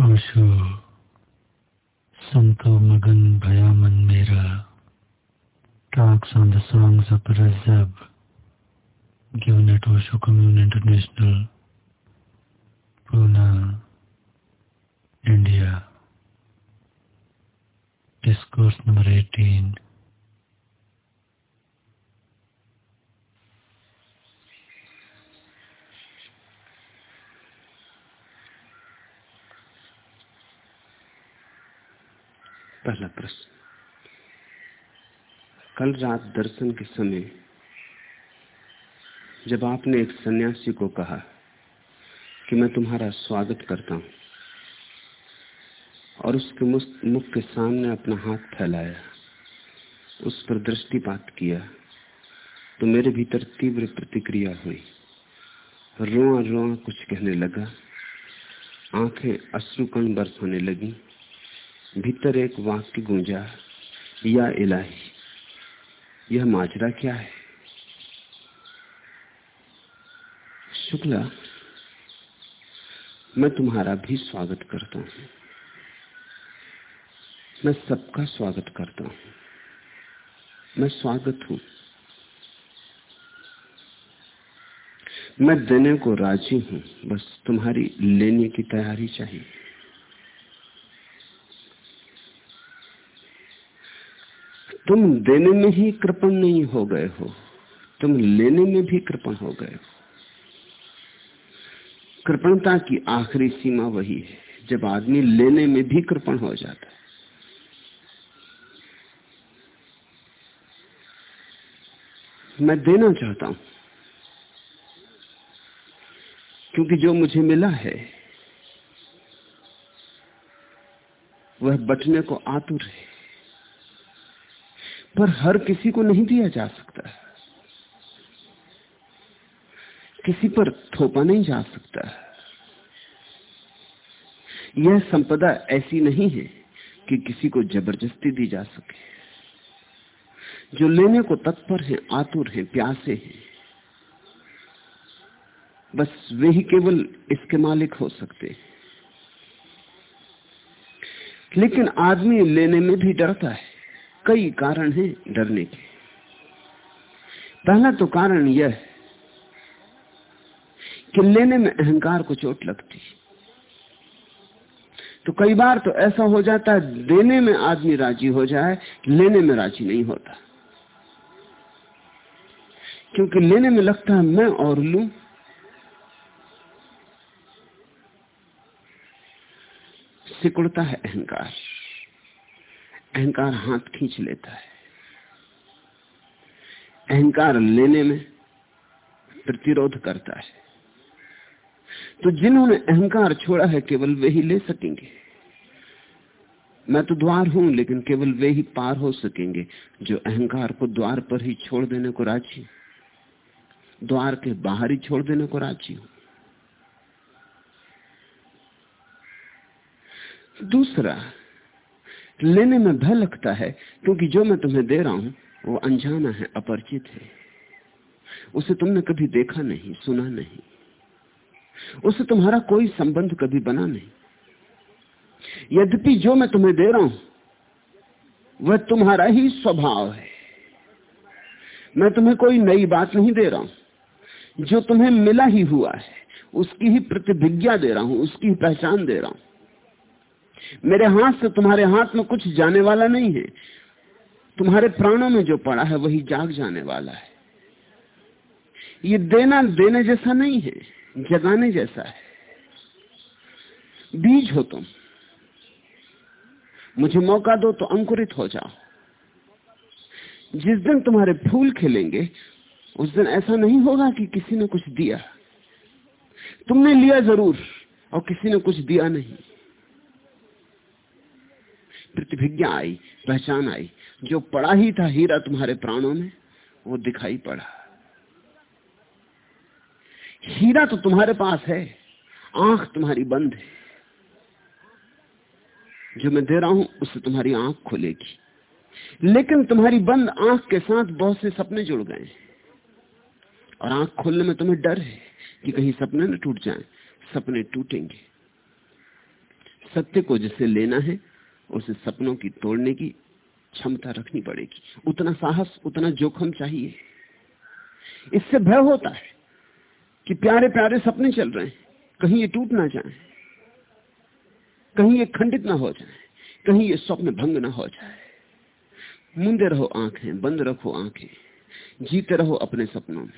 ओशो संतो मगन भया मन मेरा talks on the songs of Razab given at Osho Commune International, Pune, India. Discourse number 18. पहला प्रश्न। कल रात दर्शन के समय जब आपने एक सन्यासी को कहा कि मैं तुम्हारा स्वागत करता हूँ और उसके मुख के सामने अपना हाथ फैलाया, उस पर दृष्टिपात किया तो मेरे भीतर तीव्र प्रतिक्रिया हुई। रोआ रोआ कुछ कहने लगा, आँखें अश्रुकण बरसाने लगी भीतर एक वाक्य गूंजा, या इलाही, यह माजरा क्या है? शुक्ला, मैं तुम्हारा भी स्वागत करता हूँ। मैं सबका स्वागत करता हूँ। मैं स्वागत हूँ। मैं देने को राज़ी हूँ। बस तुम्हारी लेने की तैयारी चाहिए। तुम देने में ही कृपण नहीं हो गए हो। तुम लेने में भी कृपण हो गए हो। कृपणता की आखिरी सीमा वही है। जब आदमी लेने में भी कृपण हो जाता है। मैं देना चाहता हूँ। क्योंकि जो मुझे मिला है, वह बटने को आतुर है। पर हर किसी को नहीं दिया जा सकता। किसी पर थोपा नहीं जा सकता। यह संपदा ऐसी नहीं है कि किसी को ज़बरदस्ती दी जा सके। जो लेने को तत्पर है, आतुर है, प्यासे हैं, बस वे ही केवल इसके मालिक हो सकते हैं। लेकिन आदमी लेने में भी डरता है। कई कारण हैं डरने के। पहला तो कारण यह कि लेने में अहंकार को चोट लगती तो कई बार तो ऐसा हो जाता है, देने में आदमी राज़ी हो जाए, लेने में राज़ी नहीं होता। क्योंकि लेने में लगता है, मैं और लू। सिकुड़ता है अहंकार। अहंकार हाथ खींच लेता है। अहंकार लेने में प्रतिरोध करता है। तो जिन्होंने अहंकार छोड़ा है, केवल वे ही ले सकेंगे। मैं तो द्वार हूँ, लेकिन केवल वे ही पार हो सकेंगे, जो अहंकार को द्वार पर ही छोड़ देने को राज़ी द्वार के बाहर ही छोड़ देने को राज़ी हूँ। दूसरा लेने में भय लगता है, क्योंकि जो मैं तुम्हें दे रहा हूँ, वो अनजाना है, अपरिचित है। उसे तुमने कभी देखा नहीं, सुना नहीं। उससे तुम्हारा कोई संबंध कभी बना नहीं। यद्यपि जो मैं तुम्हें दे रहा हूँ, वह तुम्हारा ही स्वभाव है। मैं तुम्हें कोई नई बात नहीं दे रहा हूँ। जो तुम्हें मिला ही हुआ है, उसकी ही प्रतिभिज्ञा दे रहा हूँ, उसकी पहचान दे रहा हूँ। मेरे हाथ से तुम्हारे हाथ में कुछ जाने वाला नहीं है। तुम्हारे प्राणों में जो पड़ा है, वही जाग जाने वाला है। ये देना देने जैसा नहीं है, जगाने जैसा है। बीज हो तुम। मुझे मौका दो तो अंकुरित हो जाओ। जिस दिन तुम्हारे फूल खिलेंगे, उस दिन ऐसा नहीं होगा कि किसी ने कुछ दिया। तुमने लिया ज़रूर, और किसी ने कुछ दिया नहीं। प्रतिभिज्ञा आई पहचान आई जो पड़ा ही था हीरा तुम्हारे प्राणों में, वो दिखाई पड़ा। हीरा तो तुम्हारे पास है, आँख तुम्हारी बंद है। जो मैं दे रहा हूँ उससे तुम्हारी आँख खुलेगी। लेकिन तुम्हारी बंद आँख के साथ बहुत से सपने जुड़ गए और आँख खोलने में तुम्हें डर है कि कहीं सपने न टूट जाएँ, सपने टूटेंगे। सत्य को जिसे लेना है उसे सपनों की तोड़ने की क्षमता रखनी पड़ेगी। उतना साहस, उतना जोखम चाहिए। इससे भय होता है कि प्यारे प्यारे सपने चल रहे हैं। कहीं ये टूट ना जाए। कहीं ये खंडित ना हो जाए। कहीं ये स्वप्न भंग ना हो जाए। मुंदे रहो आँखें, बंद रखो आँखें। जीते रहो अपने सपनों में।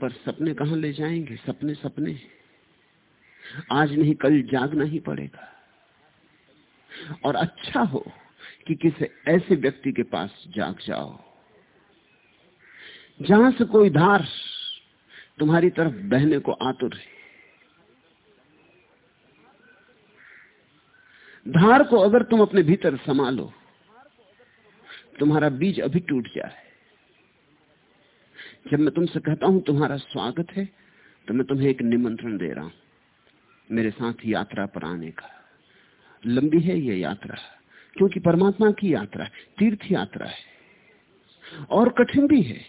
पर सपने कहाँ ले जाएँगे? सपने सपने। आज नहीं, कल जागना ही पड़ेगा। और अच्छा हो कि किसी ऐसे व्यक्ति के पास जाग जाओ। जहाँ से कोई धार तुम्हारी तरफ़ बहने को आतुर है। धार को अगर तुम अपने भीतर संभालो, तुम्हारा बीज अभी टूट जाए। जब मैं तुमसे कहता हूँ, तुम्हारा स्वागत है तो मैं तुम्हें एक निमंत्रण दे रहा हूँ, मेरे साथ यात्रा पर आने का। लंबी है यह यात्रा। क्योंकि परमात्मा की यात्रा, तीर्थ यात्रा है। और कठिन भी है।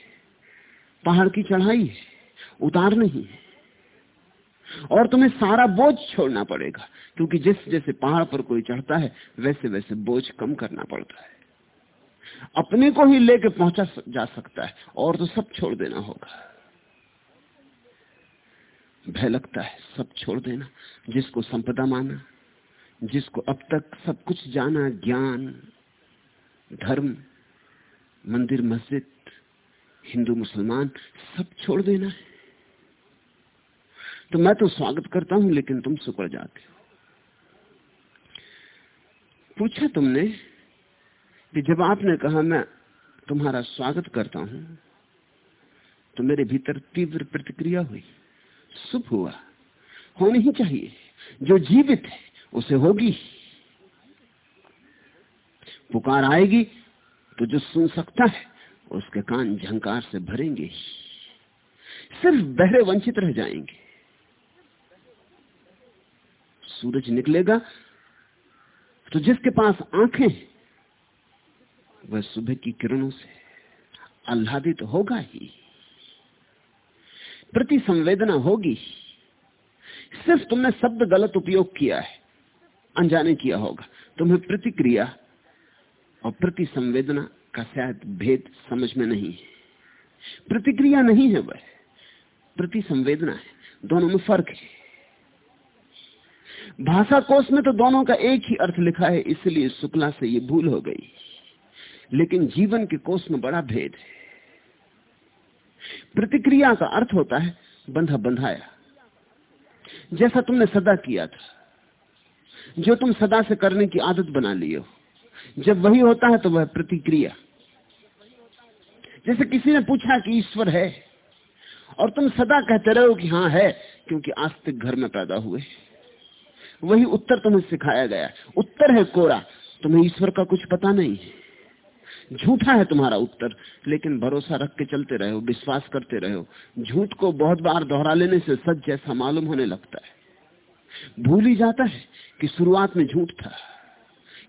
पहाड़ की चढ़ाई है। उतार नहीं है। और तुम्हें सारा बोझ छोड़ना पड़ेगा। क्योंकि जिस जैसे पहाड़ पर कोई चढ़ता है, वैसे वैसे बोझ कम करना पड़ता है। अपने को ही लेके पहुँचा जा सकता है। और तो सब छोड़ देना होगा। भय लगता है, सब छोड़ देना। जिसको संपदा माना जिसको अब तक सब कुछ जाना ज्ञान, धर्म, मंदिर, मस्जिद, हिंदू, मुसलमान, सब छोड़ देना है। तो मैं तो स्वागत करता हूँ, लेकिन तुम सुकड़ जाते हो। पूछा तुमने कि जब आपने कहा, मैं तुम्हारा स्वागत करता हूँ तो मेरे भीतर तीव्र प्रतिक्रिया हुई। शुभ हुआ। होनी ही चाहिए। जो जीवित है उसे होगी। पुकार आएगी तो जो सुन सकता है, उसके कान झंकार से भरेंगे। सिर्फ़ बहरे वंचित रह जाएँगे। सूरज निकलेगा तो जिसके पास आँखें, वह सुबह की किरणों से आह्लादित तो होगा ही। प्रति संवेदना होगी। सिर्फ़ तुमने शब्द गलत उपयोग किया है। अनजाने किया होगा। तुम्हें प्रतिक्रिया और प्रति संवेदना का शायद भेद समझ में नहीं है। प्रतिक्रिया नहीं है वह प्रति संवेदना है। दोनों में फ़र्क है। भाषा कोष में तो दोनों का एक ही अर्थ लिखा है, इसलिए शुक्ला से ये भूल हो गई। लेकिन जीवन के कोष में बड़ा भेद है। प्रतिक्रिया का अर्थ होता है बंधा बंधाया जैसा तुमने सदा किया था जो तुम सदा से करने की आदत बना लियो जब वही होता है तो वह प्रतिक्रिया। जैसे किसी ने पूछा कि ईश्वर है, और तुम सदा कहते रहो कि हाँ है, क्योंकि आस्तिक घर में पैदा हुए। वही उत्तर तुम्हें सिखाया गया। उत्तर है कोरा, तुम्हें ईश्वर का कुछ पता नहीं है। झूठा है तुम्हारा उत्तर, लेकिन भरोसा रख के चलते रहो, विश्वास करते रहो। झूठ को बहुत बार दोहरा लेने से सच जैसा मालूम होने लगता है। भूल ही जाता है कि शुरुआत में झूठ था।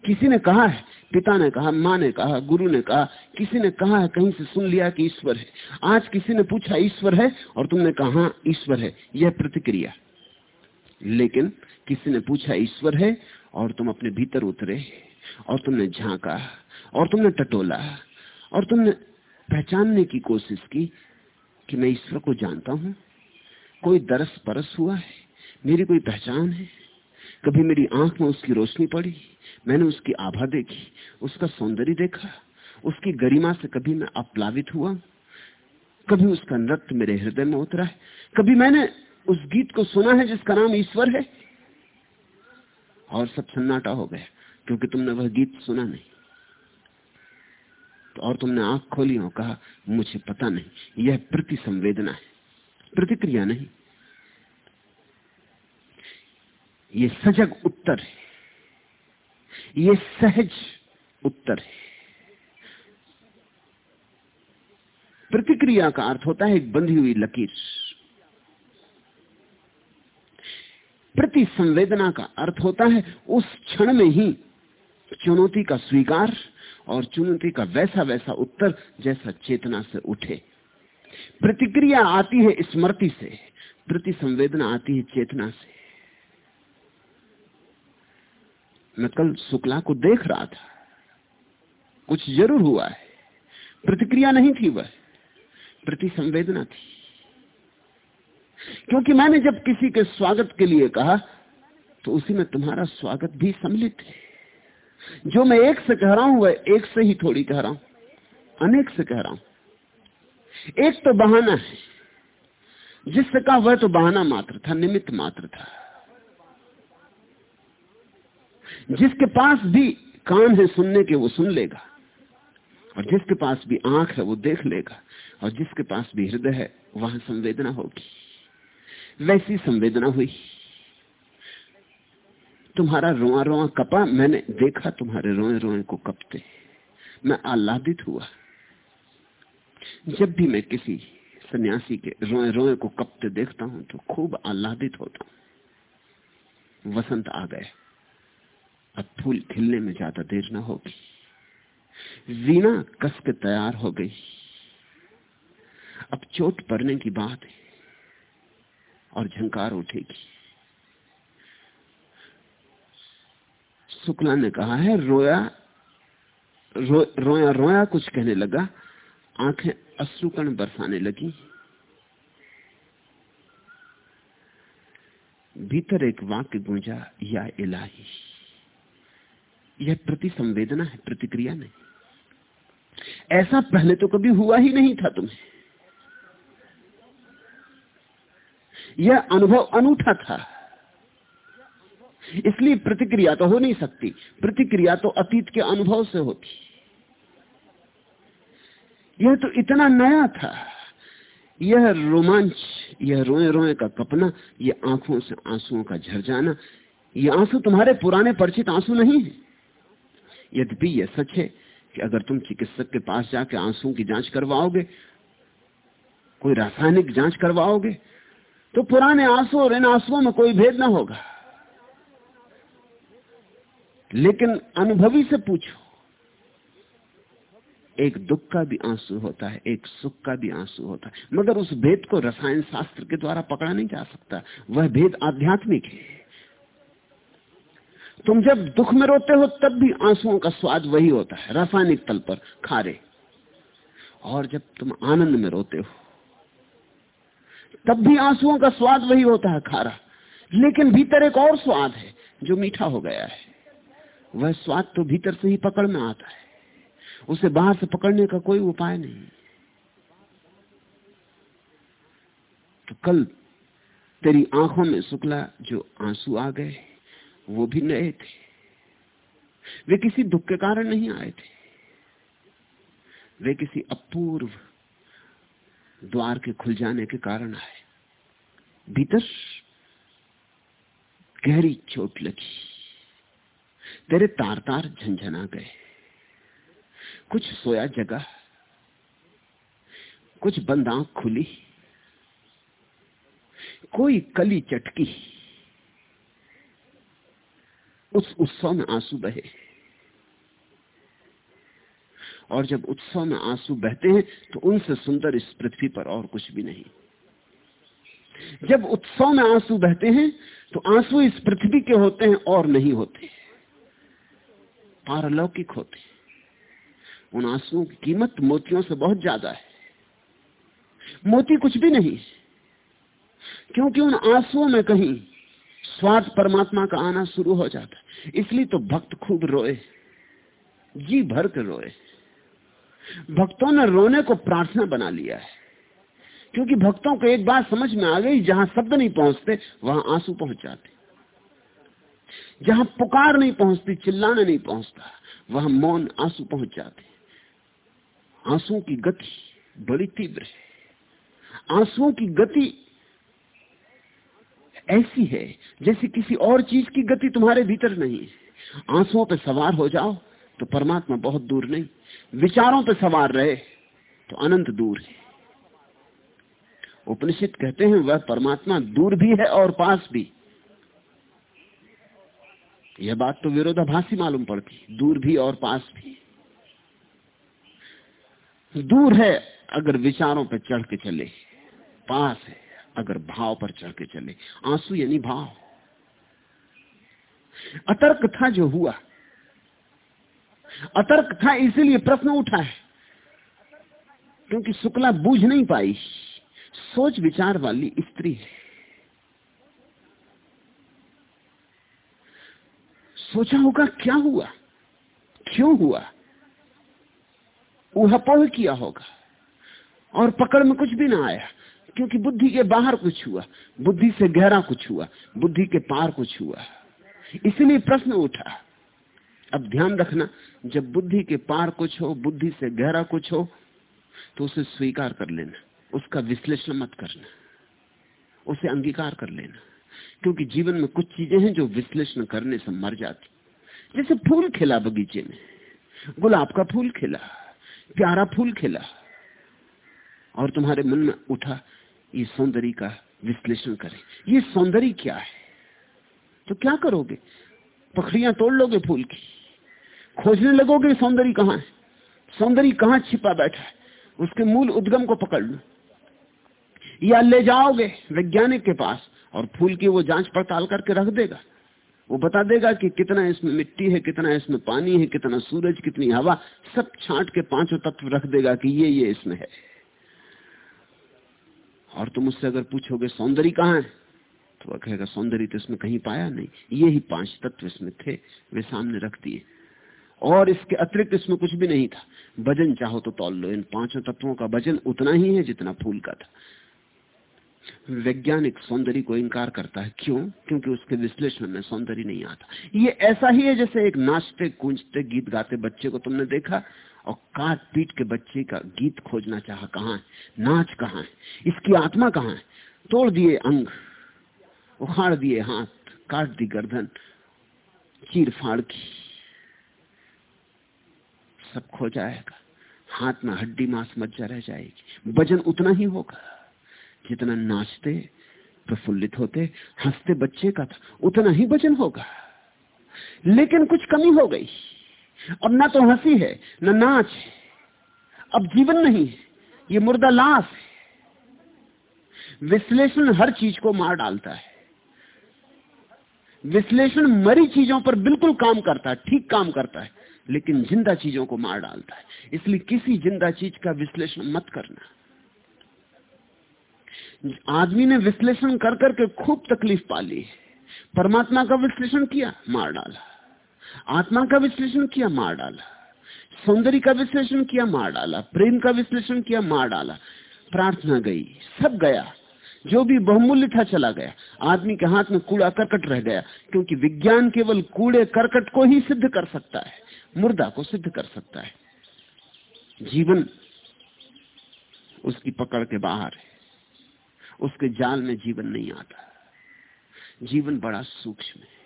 किसी ने कहा है पिता ने कहा माँ ने कहा गुरु ने कहा किसी ने कहा है कहीं से सुन लिया कि ईश्वर है। आज किसी ने पूछा ईश्वर है? और तुमने कहा हाँ, ईश्वर है। यह प्रतिक्रिया। लेकिन किसी ने पूछा ईश्वर है? और तुम अपने भीतर उतरे और तुमने झांका और तुमने टटोला और तुमने पहचानने की कोशिश की कि मैं ईश्वर को जानता हूँ। कोई दरस परस हुआ है? मेरी कोई पहचान है? कभी मेरी आँख में उसकी रोशनी पड़ी? मैंने उसकी आभा देखी, उसका सौंदर्य देखा, उसकी गरिमा से कभी मैं अपलावित हुआ? कभी उसका नृत्य मेरे हृदय में उतरा है? कभी मैंने उस गीत को सुना है जिसका नाम ईश्वर है? और सब सन्नाटा हो गया, क्योंकि तुमने वह गीत सुना नहीं। तो और तुमने आँख खोली और कहा, मुझे पता नहीं, यह प्रति संवेदना है, प्रतिक्रिया नहीं। ये सजग उत्तर है। ये सहज उत्तर है। प्रतिक्रिया का अर्थ होता है एक बंधी हुई लकीर। प्रति संवेदना का अर्थ होता है उस क्षण में ही चुनौती का स्वीकार और चुनौती का वैसा वैसा उत्तर जैसा चेतना से उठे। प्रतिक्रिया आती है स्मृति से प्रति संवेदना आती है चेतना से। मैं कल शुक्ला को देख रहा था। कुछ ज़रूर हुआ है। प्रतिक्रिया नहीं थी वह। प्रति संवेदना थी। क्योंकि मैंने जब किसी के स्वागत के लिए कहा तो उसी में तुम्हारा स्वागत भी सम्मिलित है। जो मैं एक से कह रहा हूँ, वह एक से ही थोड़ी कह रहा हूँ। अनेक से कह रहा हूँ। एक तो बहाना है। जिससे कहा, वह तो बहाना मात्र था, निमित्त मात्र था। जिसके पास भी कान है सुनने के, वो सुन लेगा। और जिसके पास भी आँख है, वो देख लेगा। और जिसके पास भी हृदय है, वहाँ संवेदना होगी। वैसी संवेदना हुई। तुम्हारा रोआ रोआ कपा, मैंने देखा तुम्हारे रोए रोए को कपते। मैं आह्लादित हुआ। जब भी मैं किसी सन्यासी के रोए रोए को कपते देखता हूँ तो खूब आह्लादित होता हूँ। वसंत आ गए। अब फूल खिलने में ज़्यादा देर ना होगी वीणा कस के तैयार हो गई। अब चोट पड़ने की बात है और झंकार उठेगी। शुक्ला ने कहा है रोया रो, रोया रोया कुछ कहने लगा। आँखें अश्रुकण बरसाने लगी। भीतर एक वाक्य गूंजा या इलाही। यह प्रति संवेदना है, प्रतिक्रिया नहीं। ऐसा पहले तो कभी हुआ ही नहीं था तुम्हें। यह अनुभव अनूठा था। इसलिए प्रतिक्रिया तो हो नहीं सकती। प्रतिक्रिया तो अतीत के अनुभव से होती। यह तो इतना नया था। यह रोमांच, यह रोए रोए का कपना, यह आँखों से आंसुओं का झर जाना यह आँसू तुम्हारे पुराने परिचित आँसू नहीं है। यद्यपि यह सच है कि अगर तुम चिकित्सक के पास जाके आंसुओं की जाँच करवाओगे, कोई रासायनिक जाँच करवाओगे तो पुराने आँसू और इन आंसुओं में कोई भेद ना होगा। लेकिन अनुभवी से पूछो, एक दुख का भी आँसू होता है, एक सुख का भी आँसू होता है, मगर उस भेद को रसायन शास्त्र के द्वारा पकड़ा नहीं जा सकता। वह भेद आध्यात्मिक है। तुम जब दुख में रोते हो, तब भी आंसुओं का स्वाद वही होता है, रासायनिक तल पर, खारे। और जब तुम आनंद में रोते हो, तब भी आंसुओं का स्वाद वही होता है, खारा। लेकिन भीतर एक और स्वाद है, जो मीठा हो गया है। वह स्वाद तो भीतर से ही पकड़ में आता है। उसे बाहर से पकड़ने का कोई उपाय नहीं। तो कल तेरी आँखों में शुक्ला जो आँसू आ गए वो भी नए थे। वे किसी दुख के कारण नहीं आए थे। वे किसी अपूर्व द्वार के खुल जाने के कारण आए। भीतर गहरी चोट लगी। तेरे तार तार झंझना गए। कुछ सोया जगह, कुछ बंद आँख खुली। कोई कली चटकी। उस उत्सव में आँसू बहे। और जब उत्सव में आँसू बहते हैं तो उनसे सुंदर इस पृथ्वी पर और कुछ भी नहीं। जब उत्सव में आँसू बहते हैं तो आँसू इस पृथ्वी के होते हैं और नहीं होते। पारलौकिक होते उन आंसुओं की कीमत मोतियों से बहुत ज़्यादा है। मोती कुछ भी नहीं क्योंकि उन आंसुओं में कहीं स्वार्थ परमात्मा का आना शुरू हो जाता है। इसलिए तो भक्त खूब रोए, जी भर कर रोए। भक्तों ने रोने को प्रार्थना बना लिया है, क्योंकि भक्तों को एक बात समझ में आ गई, जहाँ शब्द नहीं पहुँचते, वहाँ आँसू पहुँच जाते। जहाँ पुकार नहीं पहुँचती, चिल्लाना नहीं पहुँचता, वहाँ मौन, आँसू पहुँच जाते। आंसुओं की गति बड़ी तीव्र है। आंसुओं की गति ऐसी है, जैसे किसी और चीज़ की गति तुम्हारे भीतर नहीं है। आंसुओं पर सवार हो जाओ तो परमात्मा बहुत दूर नहीं। विचारों पर सवार रहे तो अनंत दूर है। उपनिषद कहते हैं, वह परमात्मा दूर भी है और पास भी। यह बात तो विरोधाभासी मालूम पड़ती, दूर भी और पास भी। दूर है अगर विचारों पर चढ़ के चले, पास है। अगर भाव पर चढ़ के चले। आँसू यानी भाव। अतर्क था जो हुआ। अतर्क था इसीलिए प्रश्न उठा है। क्योंकि शुक्ला बूझ नहीं पाई। सोच विचार वाली स्त्री है। सोचा होगा क्या हुआ? क्यों हुआ? उहापोह किया होगा। और पकड़ में कुछ भी ना आया। क्योंकि बुद्धि के बाहर कुछ हुआ, बुद्धि से गहरा कुछ हुआ, बुद्धि के पार कुछ हुआ। इसलिए प्रश्न उठा, अब ध्यान रखना, जब बुद्धि के पार कुछ हो, बुद्धि से गहरा कुछ हो तो उसे स्वीकार कर लेना, उसका विश्लेषण मत करना, उसे अंगीकार कर लेना, क्योंकि जीवन में कुछ चीज़ें हैं जो विश्लेषण करने से मर जाती। जैसे फूल खिला बगीचे में, गुलाब का फूल खिला, प्यारा फूल खिला, और तुम्हारे मन में उठा ये सौंदर्य का विश्लेषण करें। ये सौंदर्य क्या है? तो क्या करोगे? पखड़ियाँ तोड़ लोगे फूल की। खोजने लगोगे सौंदर्य कहाँ है? सौंदर्य कहाँ छिपा बैठा है? उसके मूल उद्गम को पकड़ लो। या ले जाओगे वैज्ञानिक के पास और फूल की वो जाँच पड़ताल करके रख देगा। वो बता देगा कि कितना इसमें मिट्टी है, कितना इसमें पानी है, कितना सूरज, कितनी हवा, सब छांट के पाँचों तत्व रख देगा कि ये ये इसमें है। और तुम उससे अगर पूछोगे, सौंदर्य कहाँ है? तो वह कहेगा, सौंदर्य तो इसमें कहीं पाया नहीं। ये ही पाँच तत्व इसमें थे, वे सामने रख दिए। और इसके अतिरिक्त इसमें कुछ भी नहीं था। वज़न चाहो तो तौल लो। इन पाँचों तत्वों का वज़न उतना ही है जितना फूल का था। वैज्ञानिक सौंदर्य को इंकार करता है। क्यों? क्योंकि उसके विश्लेषण में सौंदर्य नहीं आता। ये ऐसा ही है जैसे एक नाचते कूंजते गीत गाते बच्चे को तुमने देखा? और काट पीट के बच्चे का गीत खोजना चाह कहा है? नाच कहाँ है? इसकी आत्मा कहाँ है? तोड़ दिए अंग, उखाड़ दिए हाथ, काट दी गर्दन, चीर फाड़ की। सब खो जाएगा। हाथ में हड्डी मांस मज्जा रह जाएगी। वज़न उतना ही होगा। जितना नाचते, प्रफुल्लित होते, हँसते बच्चे का था उतना ही वज़न होगा। लेकिन कुछ कमी हो गई। और ना तो हँसी है, न नाच है। अब जीवन नहीं है, ये मुर्दा लाश है। विश्लेषण हर चीज़ को मार डालता है। विश्लेषण मरी चीज़ों पर बिल्कुल काम करता है, ठीक काम करता है, लेकिन ज़िंदा चीज़ों को मार डालता है। इसलिए किसी ज़िंदा चीज़ का विश्लेषण मत करना। आदमी ने विश्लेषण कर करके खूब तकलीफ़ पाली। परमात्मा का विश्लेषण किया, मार डाला। आत्मा का विश्लेषण किया, मार डाला। सौंदर्य का विश्लेषण किया, मार डाला। प्रेम का विश्लेषण किया, मार डाला। प्रार्थना गई, सब गया। जो भी बहुमूल्य था, चला गया। आदमी के हाथ में कूड़ा करकट रह गया, क्योंकि विज्ञान केवल कूड़े, करकट को ही सिद्ध कर सकता है, मुर्दा को सिद्ध कर सकता है। जीवन उसकी पकड़ के बाहर है। उसके जाल में जीवन नहीं आता। जीवन बड़ा सूक्ष्म है।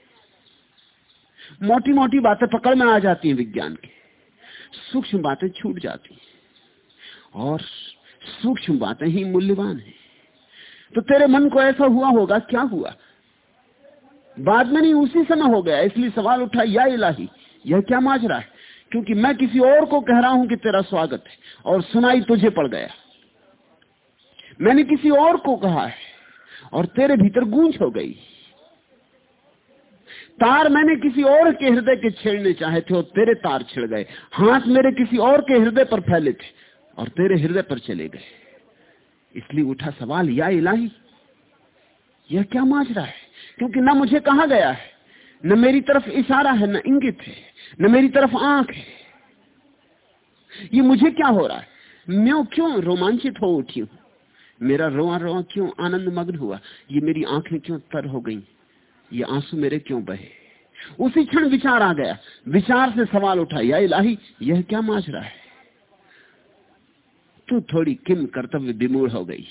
मोटी मोटी बातें पकड़ में आ जाती हैं विज्ञान के। सूक्ष्म बातें छूट जाती हैं। और सूक्ष्म बातें ही मूल्यवान है। तो तेरे मन को ऐसा हुआ होगा, क्या हुआ? बाद में नहीं, उसी समय हो गया। इसलिए सवाल उठा, या इलाही, यह क्या माजरा है? क्योंकि मैं किसी और को कह रहा हूँ कि तेरा स्वागत है, और सुनाई तुझे पड़ गया। मैंने किसी और को कहा है, और तेरे भीतर गूंज हो गई। तार मैंने किसी और के हृदय के छेड़ने चाहे थे, और तेरे तार छिड़ गए। हाथ मेरे किसी और के हृदय पर फैले थे, और तेरे हृदय पर चले गए। इसलिए उठा सवाल, या इलाही, यह क्या माजरा है? क्योंकि ना मुझे कहा गया है, न मेरी तरफ़ इशारा है, न इंगित है, न मेरी तरफ़ आँख है। ये मुझे क्या हो रहा है? मैं क्यों रोमांचित हो उठी हूँ? मेरा रोआ रोआ क्यों? आनंद मग्न हुआ। ये मेरी आँखें क्यों तर हो गई? ये आँसू मेरे क्यों बहे? उसी क्षण विचार आ गया। विचार से सवाल उठा, या इलाही, यह क्या रहा है? तू थोड़ी किम कर्तव्य विमूढ़ हो गई।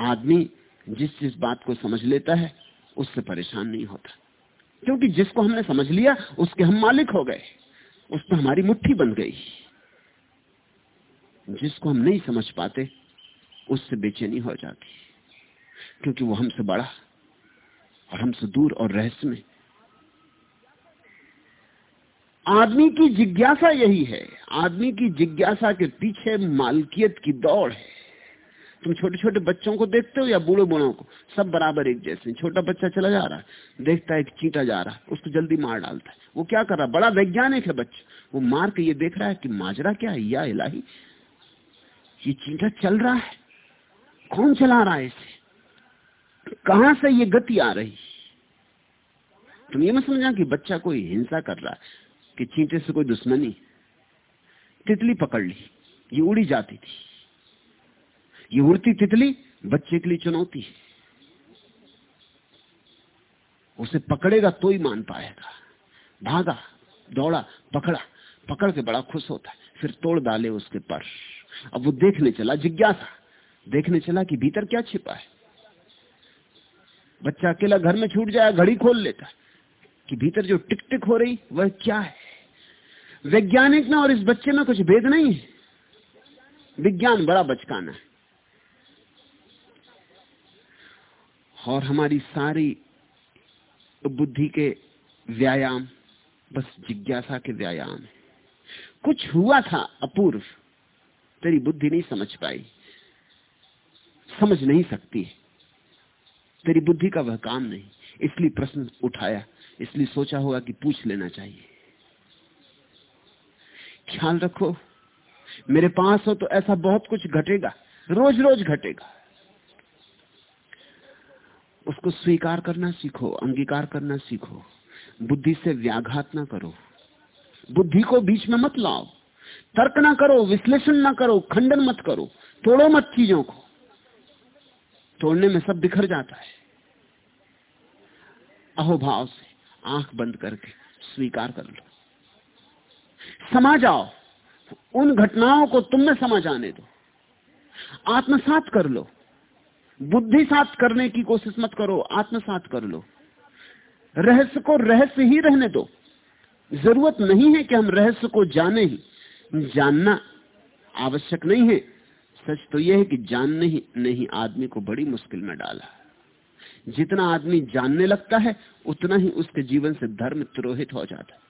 आदमी जिस जिस बात को समझ लेता है, उससे परेशान नहीं होता। क्योंकि जिसको हमने समझ लिया, उसके हम मालिक हो गए। उस पर हमारी मुट्ठी बन गई। जिसको हम नहीं समझ पाते उससे बेचैनी हो जाती क्योंकि वो हमसे बड़ा और हमसे दूर और रहस्य में आदमी की जिज्ञासा यही है, आदमी की जिज्ञासा के पीछे मालकियत की दौड़ है। तुम छोटे छोटे बच्चों को देखते हो या बूढ़े बूढ़ों को? सब बराबर एक जैसे छोटा बच्चा चला जा रहा है, देखता है एक चीटा जा रहा है, उसको जल्दी मार डालता है। वो क्या कर रहा है? बड़ा वैज्ञानिक है बच्चा। वो मार के ये देख रहा है कि माजरा क्या है? या इलाही, ये चीटा चल रहा है। कौन चला रहा है इसे? कहाँ से ये गति आ रही? तुम ये मत समझा कि बच्चा कोई हिंसा कर रहा है, कि चींटे से कोई दुश्मनी, तितली पकड़ ली, ये उड़ी जाती थी। ये उड़ती तितली बच्चे के लिए चुनौती है। उसे पकड़ेगा तो ही मान पाएगा। भागा, दौड़ा, पकड़ा, पकड़ के बड़ा खुश होता है, फिर तोड़ डाले उसके पर। अब वो देखने चला, जिज्ञासा। देखने चला कि भीतर क्या छिपा है। बच्चा अकेला घर में छूट जाए, घड़ी खोल लेता कि भीतर जो टिक टिक हो रही, वह क्या है? वैज्ञानिक में और इस बच्चे में कुछ भेद नहीं है। विज्ञान बड़ा बचकाना है। और हमारी सारी बुद्धि के व्यायाम, बस जिज्ञासा के व्यायाम है। कुछ हुआ था अपूर्व, तेरी बुद्धि नहीं समझ पाई। समझ नहीं सकती। तेरी बुद्धि का वह काम नहीं। इसलिए प्रश्न उठाया। इसलिए सोचा होगा कि पूछ लेना चाहिए। ख्याल रखो, मेरे पास हो तो ऐसा बहुत कुछ घटेगा। रोज रोज घटेगा। उसको स्वीकार करना सीखो, अंगीकार करना सीखो। बुद्धि से व्याघात ना करो। बुद्धि को बीच में मत लाओ। तर्क ना करो, विश्लेषण ना करो, खंडन मत करो। तोड़ो मत चीज़ों को। तोड़ने में सब बिखर जाता है। अहोभाव से आँख बंद करके स्वीकार कर लो। समा जाओ। उन घटनाओं को तुम में समा जाने दो। आत्मसात कर लो। बुद्धि सात करने की कोशिश मत करो। आत्मसात कर लो। रहस्य को रहस्य ही रहने दो। ज़रूरत नहीं है कि हम रहस्य को जाने ही। जानना आवश्यक नहीं है। सच तो यह है कि जानने ही नहीं आदमी को बड़ी मुश्किल में डाला। जितना आदमी जानने लगता है, उतना ही उसके जीवन से धर्म तुरोहित हो जाता है।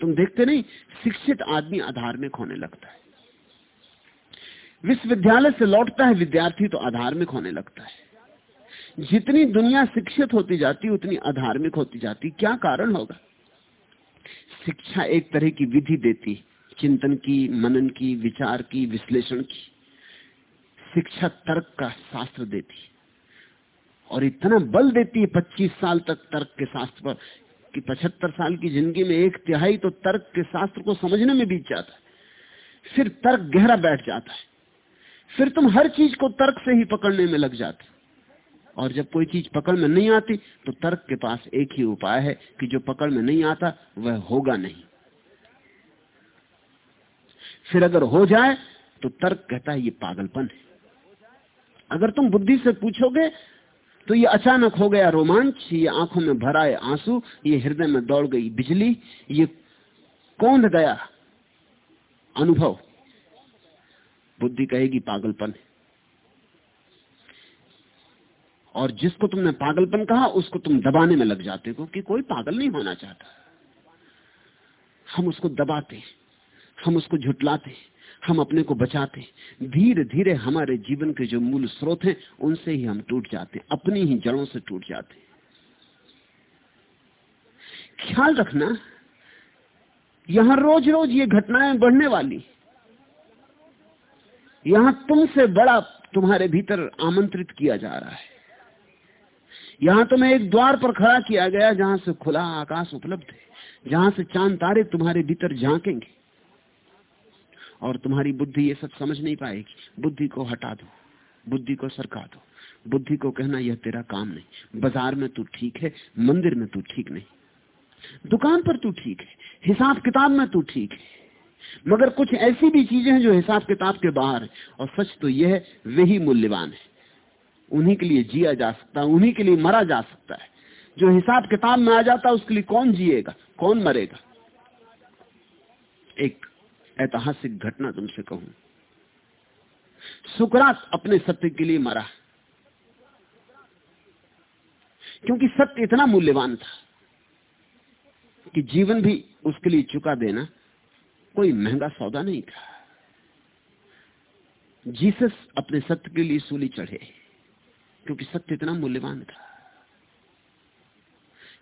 तुम देखते नहीं, शिक्षित आदमी अधार्मिक होने लगता है। विश्वविद्यालय से लौटता है, विद्यार्थी तो अधार्मिक होने लगता है। जितनी दुनिया शिक्षित होती जाती, उतनी अधार्मिक होती जाती। क्या कारण होगा? शिक्षा एक तरह की विधि देती, चिंतन की, मनन की, विचार की, विश्लेषण की। शिक्षा तर्क का शास्त्र देती और इतना बल देती है 25 साल तक तर्क के शास्त्र पर कि 75 साल की ज़िंदगी में एक तिहाई तो तर्क के शास्त्र को समझने में बीत जाता है। फिर तर्क गहरा बैठ जाता है। फिर तुम हर चीज़ को तर्क से ही पकड़ने में लग जाते और जब कोई चीज़ पकड़ में नहीं आती तो तर्क के पास एक ही उपाय है कि जो पकड़ में नहीं आता, वह होगा नहीं। फिर अगर हो जाए तो तर्क कहता है, ये पागलपन है। अगर तुम बुद्धि से पूछोगे तो ये अचानक हो गया रोमांच, ये आँखों में भर आए आँसू, ये हृदय में दौड़ गई बिजली, ये कौन गया अनुभव। बुद्धि कहेगी, पागलपन और जिसको तुमने पागलपन कहा, उसको तुम दबाने में लग जाते हो कि कोई पागल नहीं होना चाहता। हम उसको दबाते हम उसको झुटलाते हम अपने को बचाते धीरे धीरे हमारे जीवन के जो मूल स्रोत हैं, उनसे ही हम टूट जाते अपनी ही जड़ों से टूट जाते ख्याल रखना, यहाँ रोज रोज ये घटनाएँ बढ़ने वाली यहाँ तुमसे बड़ा तुम्हारे भीतर आमंत्रित किया जा रहा है। यहाँ तुम्हें एक द्वार पर खड़ा किया गया जहाँ से खुला आकाश उपलब्ध है, जहाँ से चाँद तारे तुम्हारे भीतर झांकेंगे। और तुम्हारी बुद्धि ये सब समझ नहीं पाएगी। बुद्धि को हटा दो, बुद्धि को सरका दो। बुद्धि को कहना, यह तेरा काम नहीं। बाज़ार में तू ठीक है, मंदिर में तू ठीक नहीं। दुकान पर तू ठीक है, हिसाब किताब में तू ठीक है। मगर कुछ ऐसी भी चीज़ें हैं जो हिसाब किताब के बाहर है। और सच तो यह है वही मूल्यवान है। उन्हीं के लिए जिया जा सकता है, उन्हीं के लिए मरा जा सकता है। जो हिसाब किताब में आ जाता है, उसके लिए कौन जिएगा, कौन मरेगा? एक ऐतिहासिक घटना तुमसे कहूँ। सुकरात अपने सत्य के लिए मरा। क्योंकि सत्य इतना मूल्यवान था कि जीवन भी उसके लिए चुका देना कोई महँगा सौदा नहीं था। जीसस अपने सत्य के लिए सूली चढ़े, क्योंकि सत्य इतना मूल्यवान था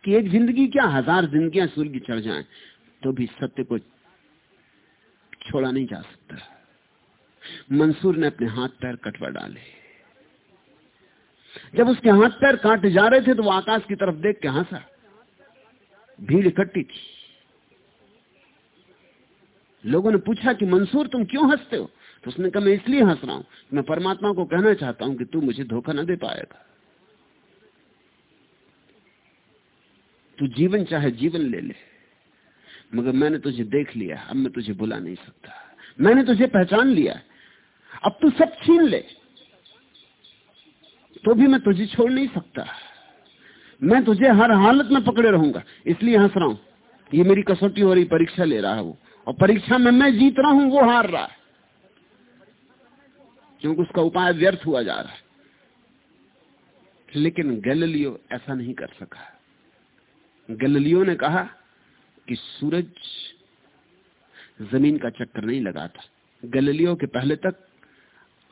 कि एक ज़िंदगी क्या हज़ार जिंदगियाँ सूल चढ़ जाएँ तो भी सत्य को छोड़ा नहीं जा सकता। मंसूर ने अपने हाथ पैर कटवा डाले। जब उसके हाथ पैर काटे जा रहे थे तो वो आकाश की तरफ़ देख के हंसा। भीड़ इकट्ठी थी। लोगों ने पूछा कि मंसूर, तुम क्यों हँसते हो? तो उसने कहा, मैं इसलिए हंस रहा हूँ, मैं परमात्मा को कहना चाहता हूँ कि तू मुझे धोखा ना दे पाएगा। तू जीवन चाहे जीवन ले ले। मगर मैंने तुझे देख लिया, अब मैं तुझे बुला नहीं सकता। मैंने तुझे पहचान लिया अब तू सब छीन ले। तो भी मैं तुझे छोड़ नहीं सकता। मैं तुझे हर हालत में पकड़े रहूँगा। इसलिए हंस रहा हूँ। ये मेरी कसौटी हो रही परीक्षा ले रहा है वो। और परीक्षा में मैं जीत रहा हूँ, वो हार रहा है। क्योंकि उसका उपाय व्यर्थ हुआ जा रहा है। लेकिन गैलीलियो ऐसा नहीं कर सका। गैलीलियो ने कहा कि सूरज ज़मीन का चक्कर नहीं लगाता गैलीलियो के पहले तक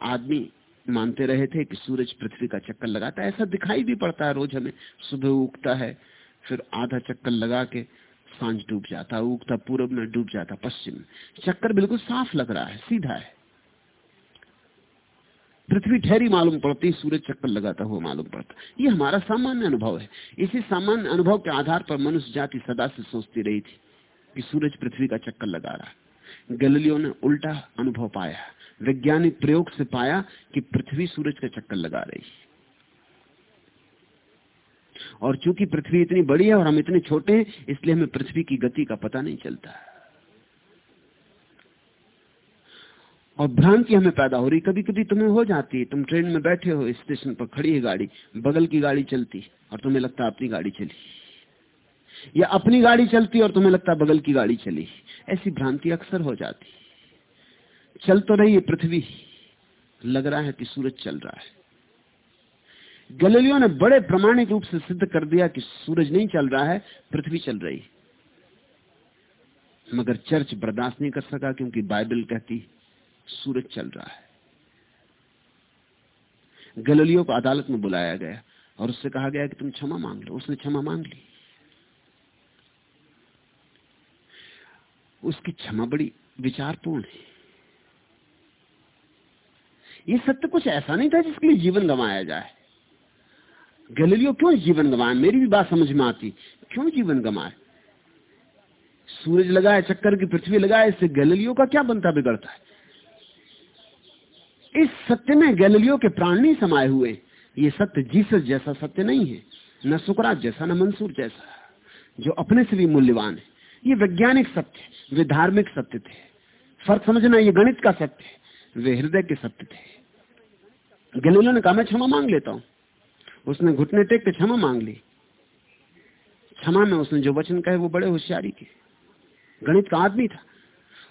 आदमी मानते रहे थे कि सूरज पृथ्वी का चक्कर लगाता है। ऐसा दिखाई भी पड़ता है रोज हमें। सुबह उगता है, फिर आधा चक्कर लगा के साँझ डूब जाता, उगता पूर्व में डूब जाता, पश्चिम चक्कर बिल्कुल साफ़ लग रहा है, सीधा है। पृथ्वी ठहरी मालूम पड़ती, सूरज चक्कर लगाता हुआ मालूम पड़ता। ये हमारा सामान्य अनुभव है। इसी सामान्य अनुभव के आधार पर मनुष्य जाति सदा से सोचती रही थी कि सूरज पृथ्वी का चक्कर लगा रहा गलियों ने उल्टा अनुभव पाया, वैज्ञानिक प्रयोग से पाया कि पृथ्वी सूरज का चक्कर लगा रही है। और चूँकि पृथ्वी इतनी बड़ी है और हम इतने छोटे हैं, इसलिए हमें पृथ्वी की गति का पता नहीं चलता। और भ्रांति हमें पैदा हो रही कभी कभी तुम्हें हो जाती है। तुम ट्रेन में बैठे हो, स्टेशन पर खड़ी है गाड़ी, बगल की गाड़ी चलती, और तुम्हें लगता अपनी गाड़ी चली। या अपनी गाड़ी चलती और तुम्हें लगता बगल की गाड़ी चली। ऐसी भ्रांति अक्सर हो जाती चल तो रही है पृथ्वी। लग रहा है कि सूरज चल रहा है। गलेलियों ने बड़े प्रमाणिक रूप से सिद्ध कर दिया कि सूरज नहीं चल रहा है, पृथ्वी चल रही मगर चर्च बर्दाश्त नहीं कर सका क्योंकि बाइबल कहती सूरज चल रहा है। गलेलियों को अदालत में बुलाया गया और उससे कहा गया कि तुम क्षमा मांग लो। उसने क्षमा मांग ली। उसकी क्षमा बड़ी विचारपूर्ण है। ये सत्य कुछ ऐसा नहीं था जिसके लिए जीवन गंवाया जाए। गैलीलियो क्यों जीवन गंवाए? मेरी भी बात समझ में आती। क्यों जीवन गंवाए? सूरज लगाए, चक्कर की पृथ्वी लगाए, इससे गैलीलियो का क्या बनता बिगड़ता है? इस सत्य में गैलीलियो के प्राण नहीं समाये हुए। ये सत्य जीसस जैसा सत्य नहीं है, न सुकरात जैसा, न मंसूर जैसा, जो अपने से भी मूल्यवान है। ये वैज्ञानिक सत्य वे धार्मिक सत्य थे। फ़र्क समझना, ये गणित का सत्य वे हृदय के सत्य थे। गलीलो ने कहा, मैं क्षमा मांग लेता हूँ। उसने घुटने टेक के क्षमा मांग ली। क्षमा में उसने जो वचन कहे, वो बड़े होशियारी के। गणित का आदमी था।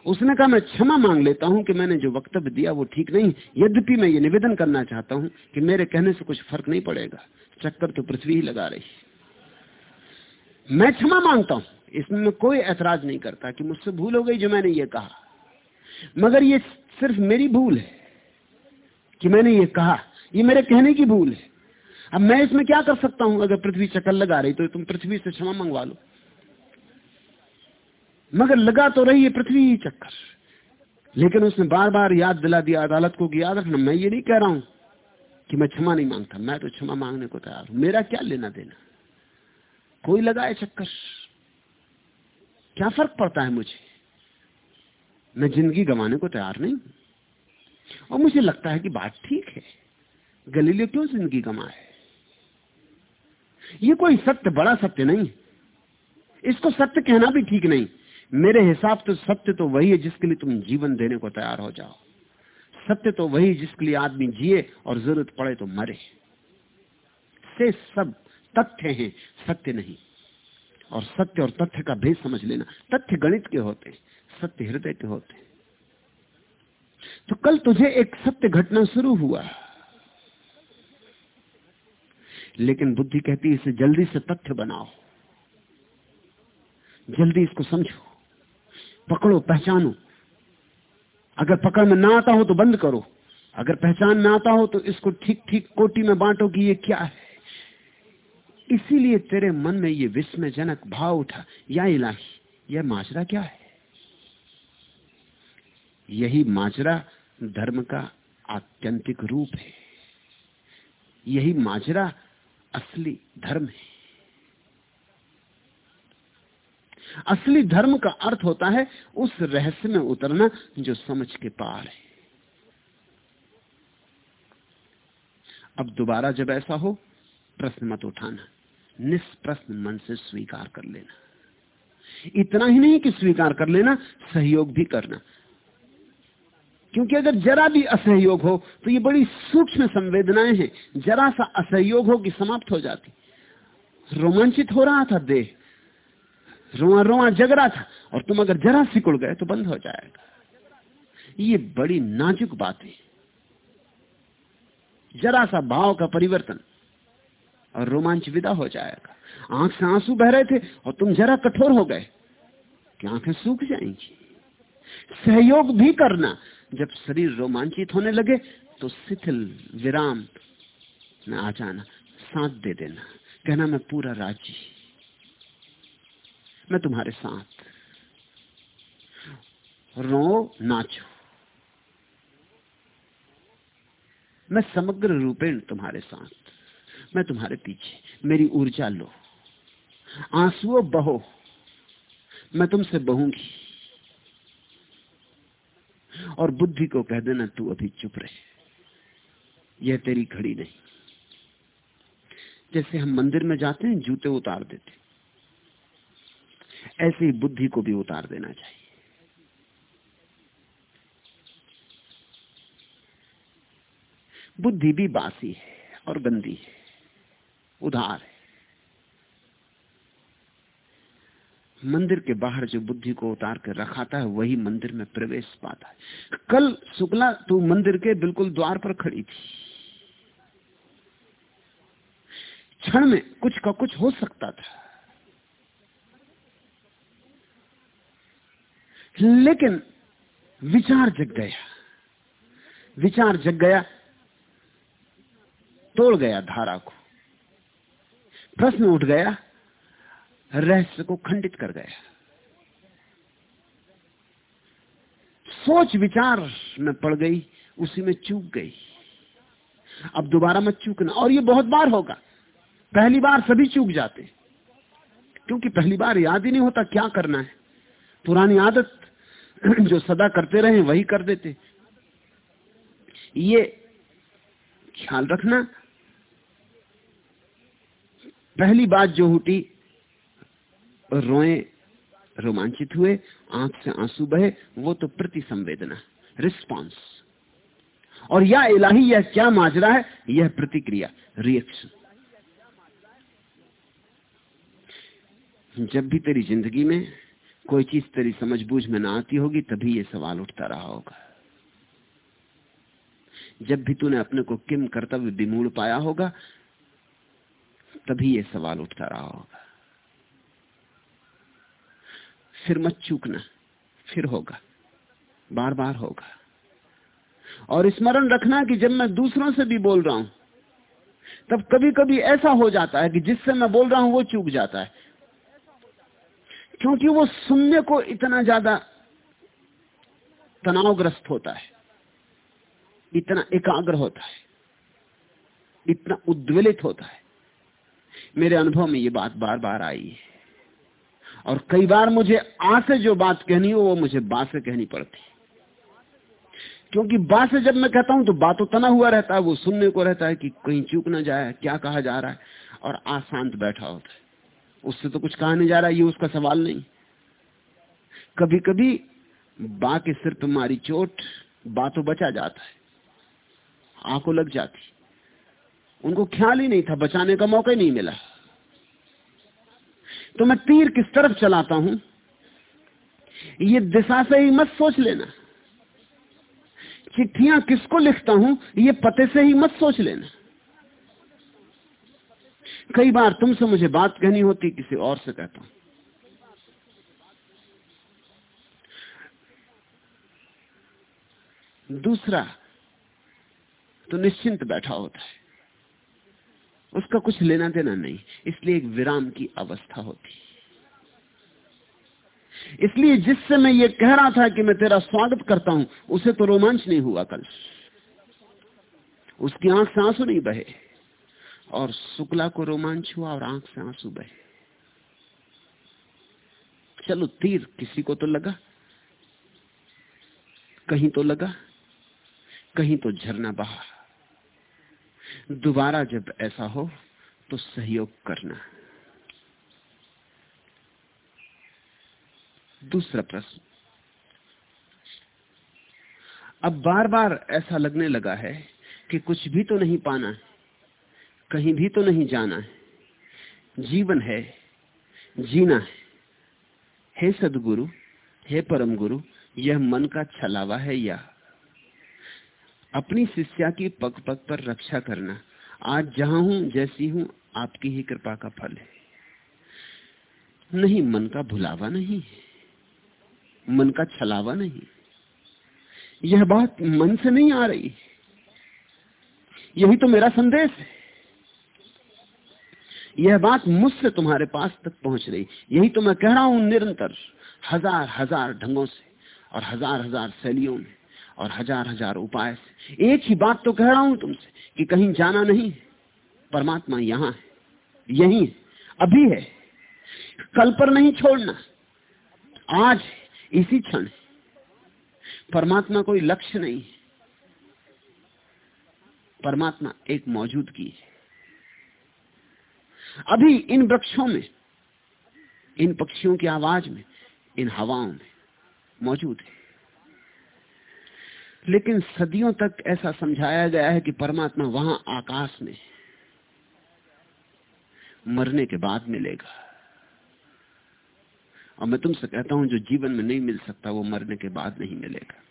उसने कहा, मैं क्षमा मांग लेता हूँ कि मैंने जो वक्तव्य दिया वो ठीक नहीं यद्यपि मैं ये निवेदन करना चाहता हूँ कि मेरे कहने से कुछ फ़र्क नहीं पड़ेगा। चक्कर तो पृथ्वी ही लगा रही मैं क्षमा माँगता हूँ। इसमें कोई ऐतराज नहीं करता कि मुझसे भूल हो गई जो मैंने ये कहा। मगर ये सिर्फ़ मेरी भूल है कि मैंने ये कहा। ये मेरे कहने की भूल है। अब मैं इसमें क्या कर सकता हूँ? अगर पृथ्वी चक्कर लगा रही तो तुम पृथ्वी से क्षमा मंगवा लो। मगर लगा तो रही है पृथ्वी ही चक्कर। लेकिन उसने बार बार याद दिला दिया अदालत को कि याद रखना, मैं ये नहीं कह रहा हूँ कि मैं क्षमा नहीं माँगता, मैं तो क्षमा मांगने को तैयार हूँ। मेरा क्या लेना देना? कोई लगाए चक्कर। क्या फ़र्क पड़ता है मुझे? मैं ज़िंदगी गंवाने को तैयार नहीं और मुझे लगता है कि बात ठीक है। गलीलियो क्यों ज़िंदगी गंवाए? ये कोई सत्य, बड़ा सत्य नहीं इसको सत्य कहना भी ठीक नहीं। मेरे हिसाब से सत्य तो वही है जिसके लिए तुम जीवन देने को तैयार हो जाओ। सत्य तो वही जिसके लिए आदमी जिए और ज़रूरत पड़े तो मरे। से सब तथ्य हैं, सत्य नहीं। और सत्य और तथ्य का भेद समझ लेना। तथ्य गणित के होते सत्य हृदय के होते तो कल तुझे एक सत्य घटना शुरू हुआ। लेकिन बुद्धि कहती है, इसे जल्दी से तथ्य बनाओ। जल्दी इसको समझो। पकड़ो, पहचानो। अगर पकड़ में ना आता हो तो बंद करो। अगर पहचान में आता हो तो इसको ठीक ठीक कोटी में बांटो कि ये क्या है। इसीलिए तेरे मन में ये विस्मयजनक भाव उठा, या इलाही, यह माजरा क्या है? यही माजरा धर्म का आत्यंतिक रूप है। यही माजरा असली धर्म है। असली धर्म का अर्थ होता है उस रहस्य में उतरना जो समझ के पार है। अब दोबारा जब ऐसा हो, प्रश्न मत उठाना। निष्प्रश्न मन से स्वीकार कर लेना। इतना ही नहीं कि स्वीकार कर लेना, सहयोग भी करना। क्योंकि अगर जरा भी असहयोग हो तो ये बड़ी सूक्ष्म संवेदनाएँ हैं। जरा सा असहयोग हो कि समाप्त हो जाती। रोमांचित हो रहा था देह। रोआ रोआ जग रहा था और तुम अगर जरा सिकुड़ गए तो बंद हो जाएगा। ये बड़ी नाजुक बात है। जरा सा भाव का परिवर्तन और रोमांच विदा हो जाएगा। आँख से आँसू बह रहे थे और तुम जरा कठोर हो गए कि आँखें सूख जाएँगी। सहयोग भी करना। जब शरीर रोमांचित होने लगे तो शिथिल, विराम में आ जाना। साथ दे देना। कहना मैं पूरा राज़ी। मैं तुम्हारे साथ। रो नाचो मैं समग्र रूपेण तुम्हारे साथ। मैं तुम्हारे पीछे। मेरी ऊर्जा लो। आंसुओं बहो। मैं तुमसे बहूँगी। और बुद्धि को कह देना, तू अभी चुप रहे। यह तेरी घड़ी नहीं। जैसे हम मंदिर में जाते हैं, जूते उतार देते ऐसे बुद्धि को भी उतार देना चाहिए। बुद्धि भी बासी है और गंदी है, उधार है। मंदिर के बाहर जो बुद्धि को उतार कर रखाता है, वही मंदिर में प्रवेश पाता है। कल शुक्ला, तू मंदिर के बिल्कुल द्वार पर खड़ी थी। क्षण में कुछ का कुछ हो सकता था। लेकिन विचार जग गया। विचार जग गया, तोड़ गया धारा को। प्रश्न उठ गया, रहस्य को खंडित कर गया। सोच विचार में पड़ गई, उसी में चूक गई। अब दोबारा मत चूकना, और ये बहुत बार होगा। पहली बार सभी चूक जाते। क्योंकि पहली बार याद ही नहीं होता क्या करना है। पुरानी आदत जो सदा करते रहे, वही कर देते। ये ख्याल रखना। पहली बात जो उठी रोए रोमांचित हुए, आँख से आँसू बहे, वो तो प्रति संवेदना रिस्पॉन्स और या इलाही, यह क्या माजरा है? यह प्रतिक्रिया रिएक्शन जब भी तेरी ज़िंदगी में कोई चीज़ तेरी समझ बूझ में ना आती होगी, तभी ये सवाल उठता रहा होगा। जब भी तूने अपने को किम कर्तव्य विमूढ़ पाया होगा, तभी ये सवाल उठता रहा होगा। फिर मत चूकना, फिर होगा बार बार होगा। और स्मरण रखना कि जब मैं दूसरों से भी बोल रहा हूँ, तब कभी कभी ऐसा हो जाता है कि जिससे मैं बोल रहा हूँ, वो चूक जाता है। क्योंकि वो सुनने को इतना ज़्यादा तनावग्रस्त होता है, इतना एकाग्र होता है, इतना उद्वेलित होता है। मेरे अनुभव में ये बात बार बार आई है। और कई बार मुझे आ से जो बात कहनी हो, वो मुझे बा से कहनी पड़ती क्योंकि बा से जब मैं कहता हूँ तो बात तना हुआ रहता है, वो सुनने को रहता है कि कहीं चूक ना जाए, क्या कहा जा रहा है, और आशांत बैठा होता है। उससे तो कुछ कहा नहीं जा रहा, ये उसका सवाल नहीं। कभी कभी बा के सिर पर मारी चोट बा तो बचा जाता है। आँखों लग जाती। उनको ख्याल ही नहीं था, बचाने का मौका ही नहीं मिला। तो मैं तीर किस तरफ़ चलाता हूँ? ये दिशा से ही मत सोच लेना। चिट्ठियाँ किसको लिखता हूँ, ये पते से ही मत सोच लेना। कई बार तुमसे मुझे बात कहनी होती, किसी और से कहता हूँ। दूसरा तो निश्चिंत बैठा होता है। उसका कुछ लेना देना नहीं, इसलिए एक विराम की अवस्था होती। इसलिए जिससे मैं ये कह रहा था कि मैं तेरा स्वागत करता हूँ, उसे तो रोमांच नहीं हुआ कल। उसकी आँख से आँसू नहीं बहे। और शुक्ला को रोमांच हुआ और आँख से आँसू बहे। चलो तीर, किसी को तो लगा। कहीं तो लगा, कहीं तो झरना बहा। दोबारा जब ऐसा हो तो सहयोग करना। दूसरा प्रश्न। अब बार बार ऐसा लगने लगा है कि कुछ भी तो नहीं पाना है। कहीं भी तो नहीं जाना है। जीवन है, जीना है। हे सदगुरु, हे परम गुरु यह मन का छलावा है या? अपनी शिष्या की पग पग पर रक्षा करना, आज जहाँ हूँ, जैसी हूँ, आपकी ही कृपा का फल है। नहीं, मन का भुलावा नहीं है। मन का छलावा नहीं। यह बात मन से नहीं आ रही। यही तो मेरा संदेश है। यह बात मुझसे तुम्हारे पास तक पहुँच रही। यही तो मैं कह रहा हूँ निरंतर, हज़ार हज़ार ढंगों से और हज़ार हज़ार शैलियों में और हज़ार हज़ार उपाय से। एक ही बात तो कह रहा हूँ तुमसे कि कहीं जाना नहीं परमात्मा यहाँ है, यही है, अभी है। कल पर नहीं छोड़ना, आज इसी क्षण परमात्मा कोई लक्ष्य नहीं परमात्मा एक मौजूदगी है। अभी इन वृक्षों में, इन पक्षियों की आवाज़ में, इन हवाओं में मौजूद है। लेकिन सदियों तक ऐसा समझाया गया है कि परमात्मा वहाँ आकाश में मरने के बाद मिलेगा। और मैं तुमसे कहता हूँ, जो जीवन में नहीं मिल सकता, वो मरने के बाद नहीं मिलेगा।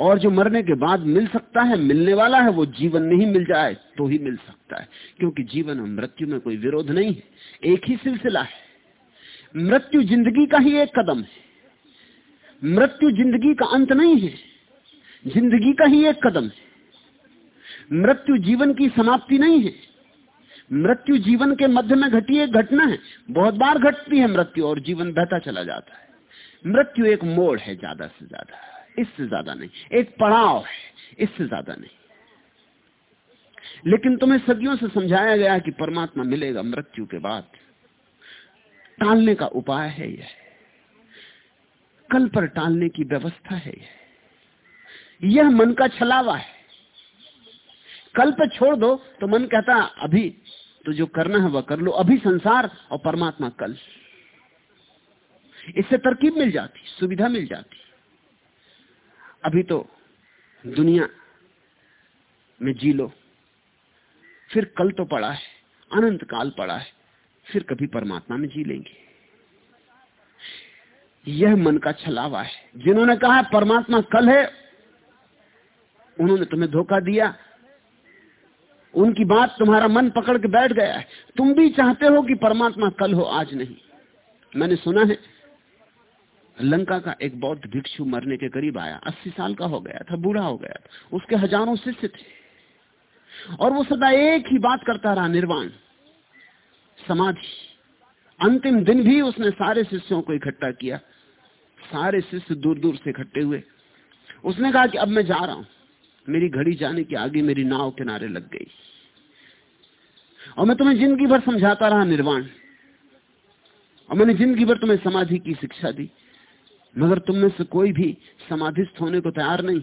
और जो मरने के बाद मिल सकता है, मिलने वाला है, वो जीवन नहीं मिल जाए तो ही मिल सकता है। क्योंकि जीवन और मृत्यु में कोई विरोध नहीं है, एक ही सिलसिला है। मृत्यु ज़िंदगी का ही एक कदम है। मृत्यु ज़िंदगी का अंत नहीं है, ज़िंदगी का ही एक कदम है। मृत्यु जीवन की समाप्ति नहीं है। मृत्यु जीवन के मध्य में घटी एक घटना है, बहुत बार घटती है मृत्यु और जीवन बहता चला जाता है। मृत्यु एक मोड़ है ज़्यादा से ज़्यादा। इससे ज़्यादा नहीं। एक पड़ाव है, इससे ज़्यादा नहीं। लेकिन तुम्हें सदियों से समझाया गया कि परमात्मा मिलेगा मृत्यु के बाद। टालने का उपाय है यह। कल पर टालने की व्यवस्था है यह। यह मन का छलावा है। कल पर छोड़ दो तो मन कहता, अभी तो जो करना है वह कर लो। अभी संसार और परमात्मा कल। इससे तरकीब मिल जाती, सुविधा मिल जाती। अभी तो दुनिया में जी लो। फिर कल तो पड़ा है, अनंत काल पड़ा है, फिर कभी परमात्मा में जी लेंगे। यह मन का छलावा है। जिन्होंने कहा परमात्मा कल है, उन्होंने तुम्हें धोखा दिया। उनकी बात तुम्हारा मन पकड़ के बैठ गया है। तुम भी चाहते हो कि परमात्मा कल हो, आज नहीं। मैंने सुना है लंका का एक बौद्ध भिक्षु मरने के करीब आया, अस्सी साल का हो गया था, बूढ़ा हो गया था। उसके हज़ारों शिष्य थे। और वो सदा एक ही बात करता रहा, निर्वाण। समाधि। अंतिम दिन भी उसने सारे शिष्यों को इकट्ठा किया। सारे शिष्य दूर दूर से इकट्ठे हुए। उसने कहा कि अब मैं जा रहा हूँ। मेरी घड़ी जाने के आगे मेरी नाव किनारे लग गई। और मैं तुम्हें ज़िंदगी भर समझाता रहा, निर्वाण। और मैंने ज़िंदगी भर तुम्हें समाधि की शिक्षा दी। मगर तुम में से कोई भी समाधिस्थ होने को तैयार नहीं।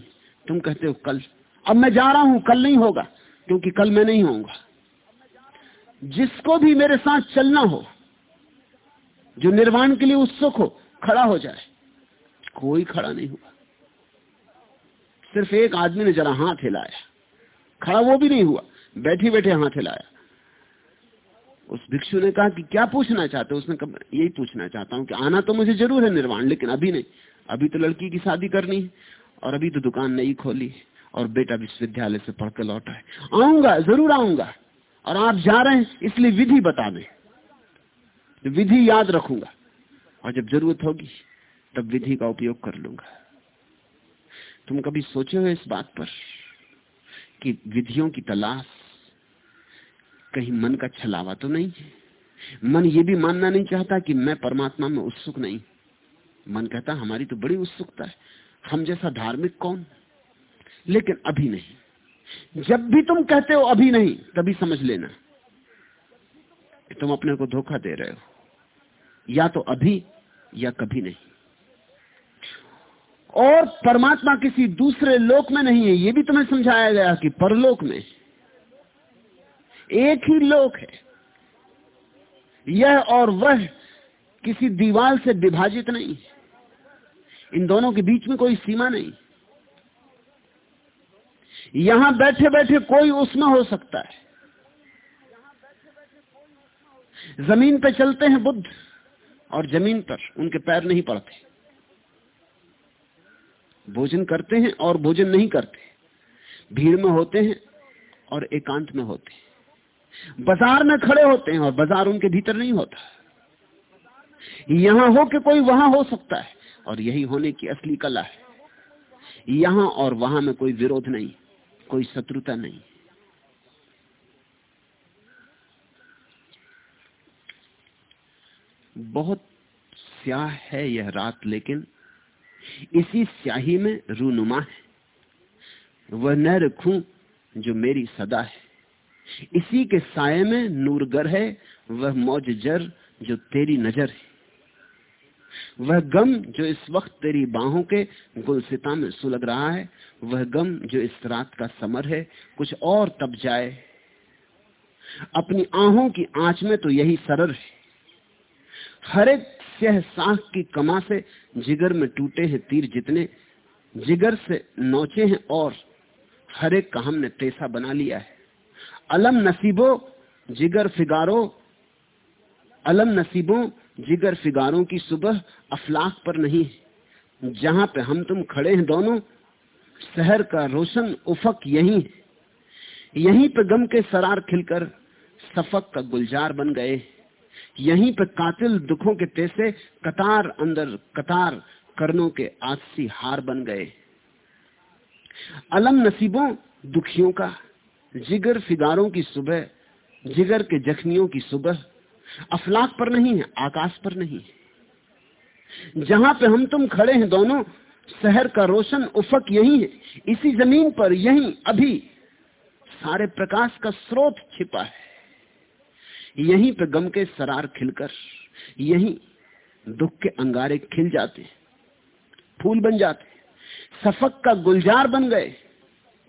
तुम कहते हो, कल। अब मैं जा रहा हूँ, कल नहीं होगा, क्योंकि कल मैं नहीं होऊँगा। जिसको भी मेरे साथ चलना हो, जो निर्वाण के लिए उत्सुक हो, खड़ा हो जाए, कोई खड़ा नहीं हुआ। सिर्फ़ एक आदमी ने जरा हाथ हिलाया, खड़ा वो भी नहीं हुआ बैठे बैठे हाथ हिलाया। उस भिक्षु ने कहा कि क्या पूछना चाहते हो? उसने कहा यही पूछना चाहता हूँ कि आना तो मुझे ज़रूर है निर्वाण, लेकिन अभी नहीं। अभी तो लड़की की शादी करनी है और अभी तो दुकान नहीं खोली और बेटा विश्वविद्यालय से पढ़कर लौटा है। आऊँगा, ज़रूर आऊँगा और आप जा रहे हैं, इसलिए विधि बता दें। विधि याद रखूँगा और जब ज़रूरत होगी, तब विधि का उपयोग कर लूँगा। तुम कभी सोचे हो इस बात पर कि विधियों की तलाश कहीं मन का छलावा तो नहीं है। मन ये भी मानना नहीं चाहता कि मैं परमात्मा में उत्सुक नहीं। मन कहता, हमारी तो बड़ी उत्सुकता है। हम जैसा धार्मिक कौन? लेकिन अभी नहीं। जब भी तुम कहते हो अभी नहीं, तभी समझ लेना कि तुम अपने को धोखा दे रहे हो। या तो अभी, या कभी नहीं। और परमात्मा किसी दूसरे लोक में नहीं है। यह भी तुम्हें समझाया गया कि परलोक में एक ही लोक है। यह और वह किसी दीवार से विभाजित नहीं। इन दोनों के बीच में कोई सीमा नहीं। यहाँ बैठे बैठे कोई उसमें हो सकता है। ज़मीन पर चलते हैं बुद्ध और ज़मीन पर उनके पैर नहीं पड़ते। भोजन करते हैं और भोजन नहीं करते। भीड़ में होते हैं और एकांत में होते हैं। बाज़ार में खड़े होते हैं और बाज़ार उनके भीतर नहीं होता। यहाँ हो के कोई वहाँ हो सकता है, और यही होने की असली कला है। यहाँ और वहाँ में कोई विरोध नहीं, कोई शत्रुता नहीं। बहुत स्याह है यह रात, लेकिन इसी स्याही में रूनुमा है। वह न रखू जो मेरी सदा है। इसी के साय में नूरगर है, वह मौज जर जो तेरी नज़र है। वह गम जो इस वक्त तेरी बाहों के गुलसिता में सुलग रहा है, वह गम जो इस रात का समर है, कुछ और तब जाए। अपनी आहों की आँच में तो यही सरर है। हर एक स्यह साख की कमा से जिगर में टूटे हैं तीर जितने, जिगर से नोचे हैं और हर एक का हमने पैसा बना लिया है। अलम नसीबो, जिगर फिगारो, अलम नसीबों, जिगर फिगारों की सुबह अफलाक पर नहीं है। जहाँ पे हम तुम खड़े हैं दोनों, शहर का रोशन उफक यही है। यहीं पे गम के सरार खिलकर सफक का गुलजार बन गए यहीं पे कातिल दुखों के पैसे कतार अंदर कतार करनों के आसी हार बन गए अलम नसीबों दुखियों का जिगर फिगारों की सुबह, जिगर के जख्मियों की सुबह, अफलाक पर नहीं है, आकाश पर नहीं है। जहाँ पे हम तुम खड़े हैं दोनों, शहर का रोशन उफक यही है। इसी ज़मीन पर यही अभी सारे प्रकाश का स्रोत छिपा है। यहीं पे गम के सरार खिलकर, यही दुख के अंगारे खिल जाते फूल बन जाते सफक का गुलजार बन गए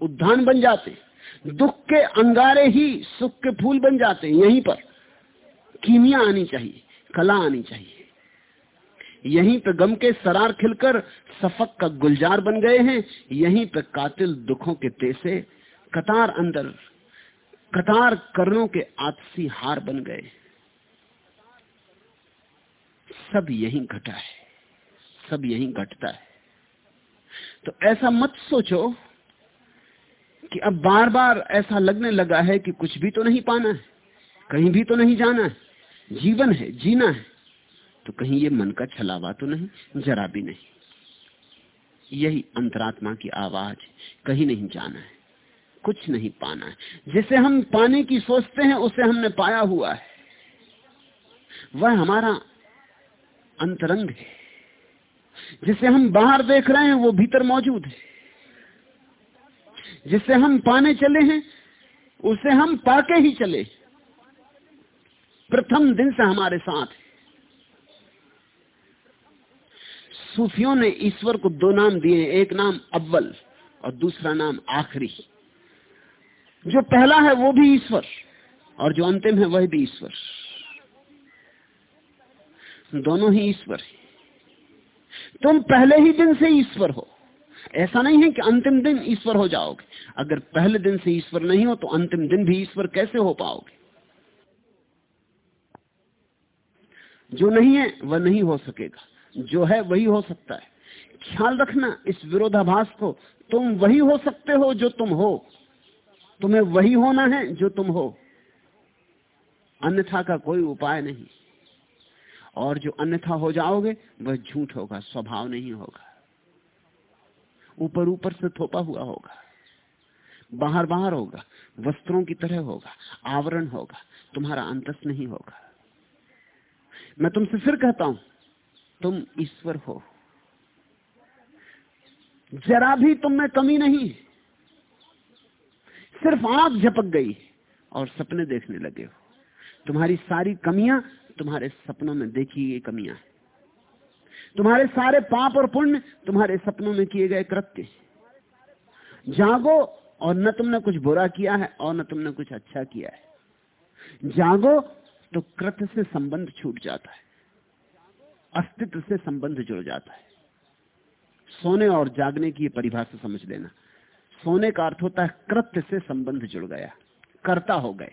उद्यान बन जाते दुख के अंगारे ही सुख के फूल बन जाते हैं, यहीं पर। कीमिया आनी चाहिए, कला आनी चाहिए। यहीं पे गम के सरार खिलकर सफक का गुलजार बन गए हैं, यहीं पे कातिल दुखों के तेसे कतार अंदर, कतार कर्णों के आतसी हार बन गए। सब यही घटा है, सब यही घटता है। तो ऐसा मत सोचो कि अब बार बार ऐसा लगने लगा है कि कुछ भी तो नहीं पाना है, कहीं भी तो नहीं जाना है, जीवन है, जीना है तो कहीं ये मन का छलावा तो नहीं, जरा भी नहीं। यही अंतरात्मा की आवाज़, कहीं नहीं जाना है, कुछ नहीं पाना है। जिसे हम पाने की सोचते हैं, उसे हमने पाया हुआ है। वह हमारा अंतरंग है। जिसे हम बाहर देख रहे हैं, वो भीतर मौजूद है। जिसे हम पाने चले हैं, उसे हम पाके ही चले। प्रथम दिन से हमारे साथ सूफियों ने ईश्वर को दो नाम दिए एक नाम अव्वल और दूसरा नाम आखिरी। जो पहला है वो भी ईश्वर और जो अंतिम है वह भी ईश्वर। दोनों ही ईश्वर तुम पहले ही दिन से ईश्वर हो। ऐसा नहीं है कि अंतिम दिन ईश्वर हो जाओगे। अगर पहले दिन से ईश्वर नहीं हो तो अंतिम दिन भी ईश्वर कैसे हो पाओगे? जो नहीं है, वह नहीं हो सकेगा। जो है, वही हो सकता है। ख्याल रखना इस विरोधाभास को। तुम वही हो सकते हो जो तुम हो। तुम्हें वही होना है जो तुम हो। अन्यथा का कोई उपाय नहीं। और जो अन्यथा हो जाओगे, वह झूठ होगा, स्वभाव नहीं होगा। ऊपर ऊपर से थोपा हुआ होगा। बाहर बाहर होगा। वस्त्रों की तरह होगा। आवरण होगा। तुम्हारा अंतस नहीं होगा। मैं तुमसे फिर कहता हूँ, तुम ईश्वर हो। जरा भी तुम में कमी नहीं। सिर्फ़ आँख झपक गई और सपने देखने लगे हो। तुम्हारी सारी कमियाँ तुम्हारे सपनों में देखी ये कमियाँ। तुम्हारे सारे पाप और पुण्य तुम्हारे सपनों में किए गए कृत्य जागो और न तुमने कुछ बुरा किया है और न तुमने कुछ अच्छा किया है। जागो तो कृत्य से संबंध छूट जाता है। अस्तित्व से संबंध जुड़ जाता है। सोने और जागने की परिभाषा समझ लेना। सोने का अर्थ होता है कृत्य से संबंध जुड़ गया। कर्ता हो गए।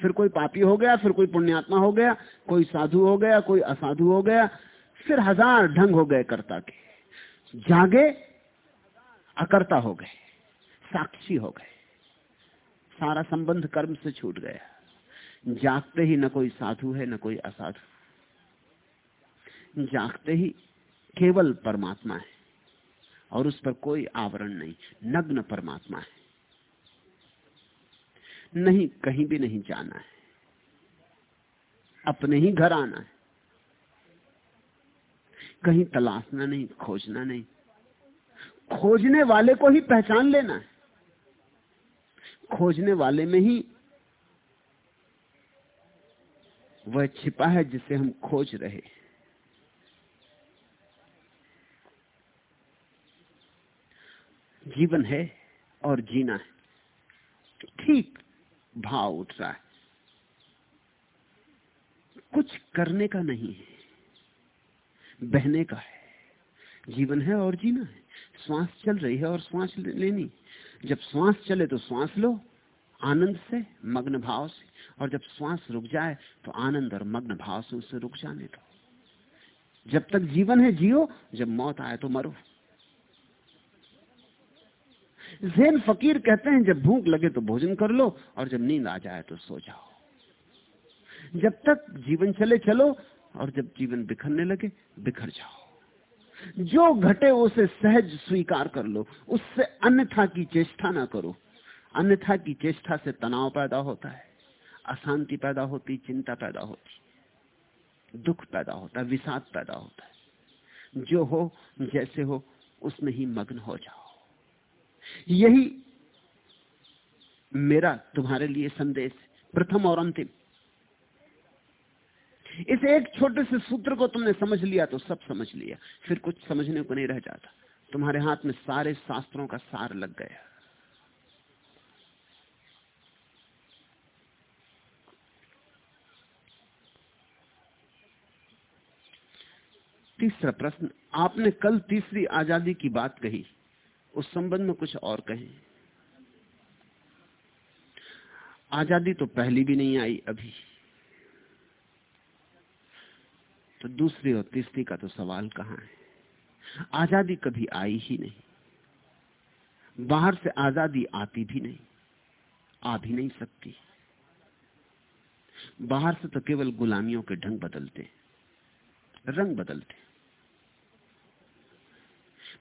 फिर कोई पापी हो गया, फिर कोई पुण्यात्मा हो गया, कोई साधु हो गया, कोई असाधु हो गया फिर हज़ार ढंग हो गए कर्ता के। जागे, अकर्ता हो गए, साक्षी हो गए। सारा संबंध कर्म से छूट गया। जागते ही न कोई साधु है, न कोई असाधु। जागते ही केवल परमात्मा है और उस पर कोई आवरण नहीं, नग्न परमात्मा है। नहीं, कहीं भी नहीं जाना है। अपने ही घर आना है। कहीं तलाशना नहीं, खोजना नहीं। खोजने वाले को ही पहचान लेना है। खोजने वाले में ही वह छिपा है जिसे हम खोज रहे जीवन है और जीना है। ठीक भाव उठ रहा है। कुछ करने का नहीं है। बहने का है। जीवन है और जीना है। श्वास चल रही है और श्वास लेनी। जब श्वास चले तो श्वास लो, आनंद से, मग्न भाव से। और जब श्वास रुक जाए तो आनंद और मग्न भाव से उसे रुक जाने दो। जब तक जीवन है, जियो। जब मौत आए तो मरो। जैन फकीर कहते हैं, जब भूख लगे तो भोजन कर लो और जब नींद आ जाए तो सो जाओ। जब तक जीवन चले, चलो और जब जीवन बिखरने लगे, बिखर जाओ। जो घटे उसे सहज स्वीकार कर लो। उससे अन्यथा की चेष्टा ना करो। अन्यथा की चेष्टा से तनाव पैदा होता है, अशांति पैदा होती, चिंता पैदा होती, दुख पैदा होता, विषाद पैदा होता है। जो हो, जैसे हो, उसमें ही मग्न हो जाओ। यही मेरा तुम्हारे लिए संदेश प्रथम और अंतिम। इस एक छोटे से सूत्र को तुमने समझ लिया तो सब समझ लिया। फिर कुछ समझने को नहीं रह जाता। तुम्हारे हाथ में सारे शास्त्रों का सार लग गया। तीसरा प्रश्न, आपने कल तीसरी आज़ादी की बात कही। उस संबंध में कुछ और कहें। आज़ादी तो पहली भी नहीं आई, अभी। तो दूसरी और तीसरी का तो सवाल कहाँ है? आज़ादी कभी आई ही नहीं। बाहर से आज़ादी आती भी नहीं, आ भी नहीं सकती। बाहर से तो केवल गुलामियों के ढंग बदलते रंग बदलते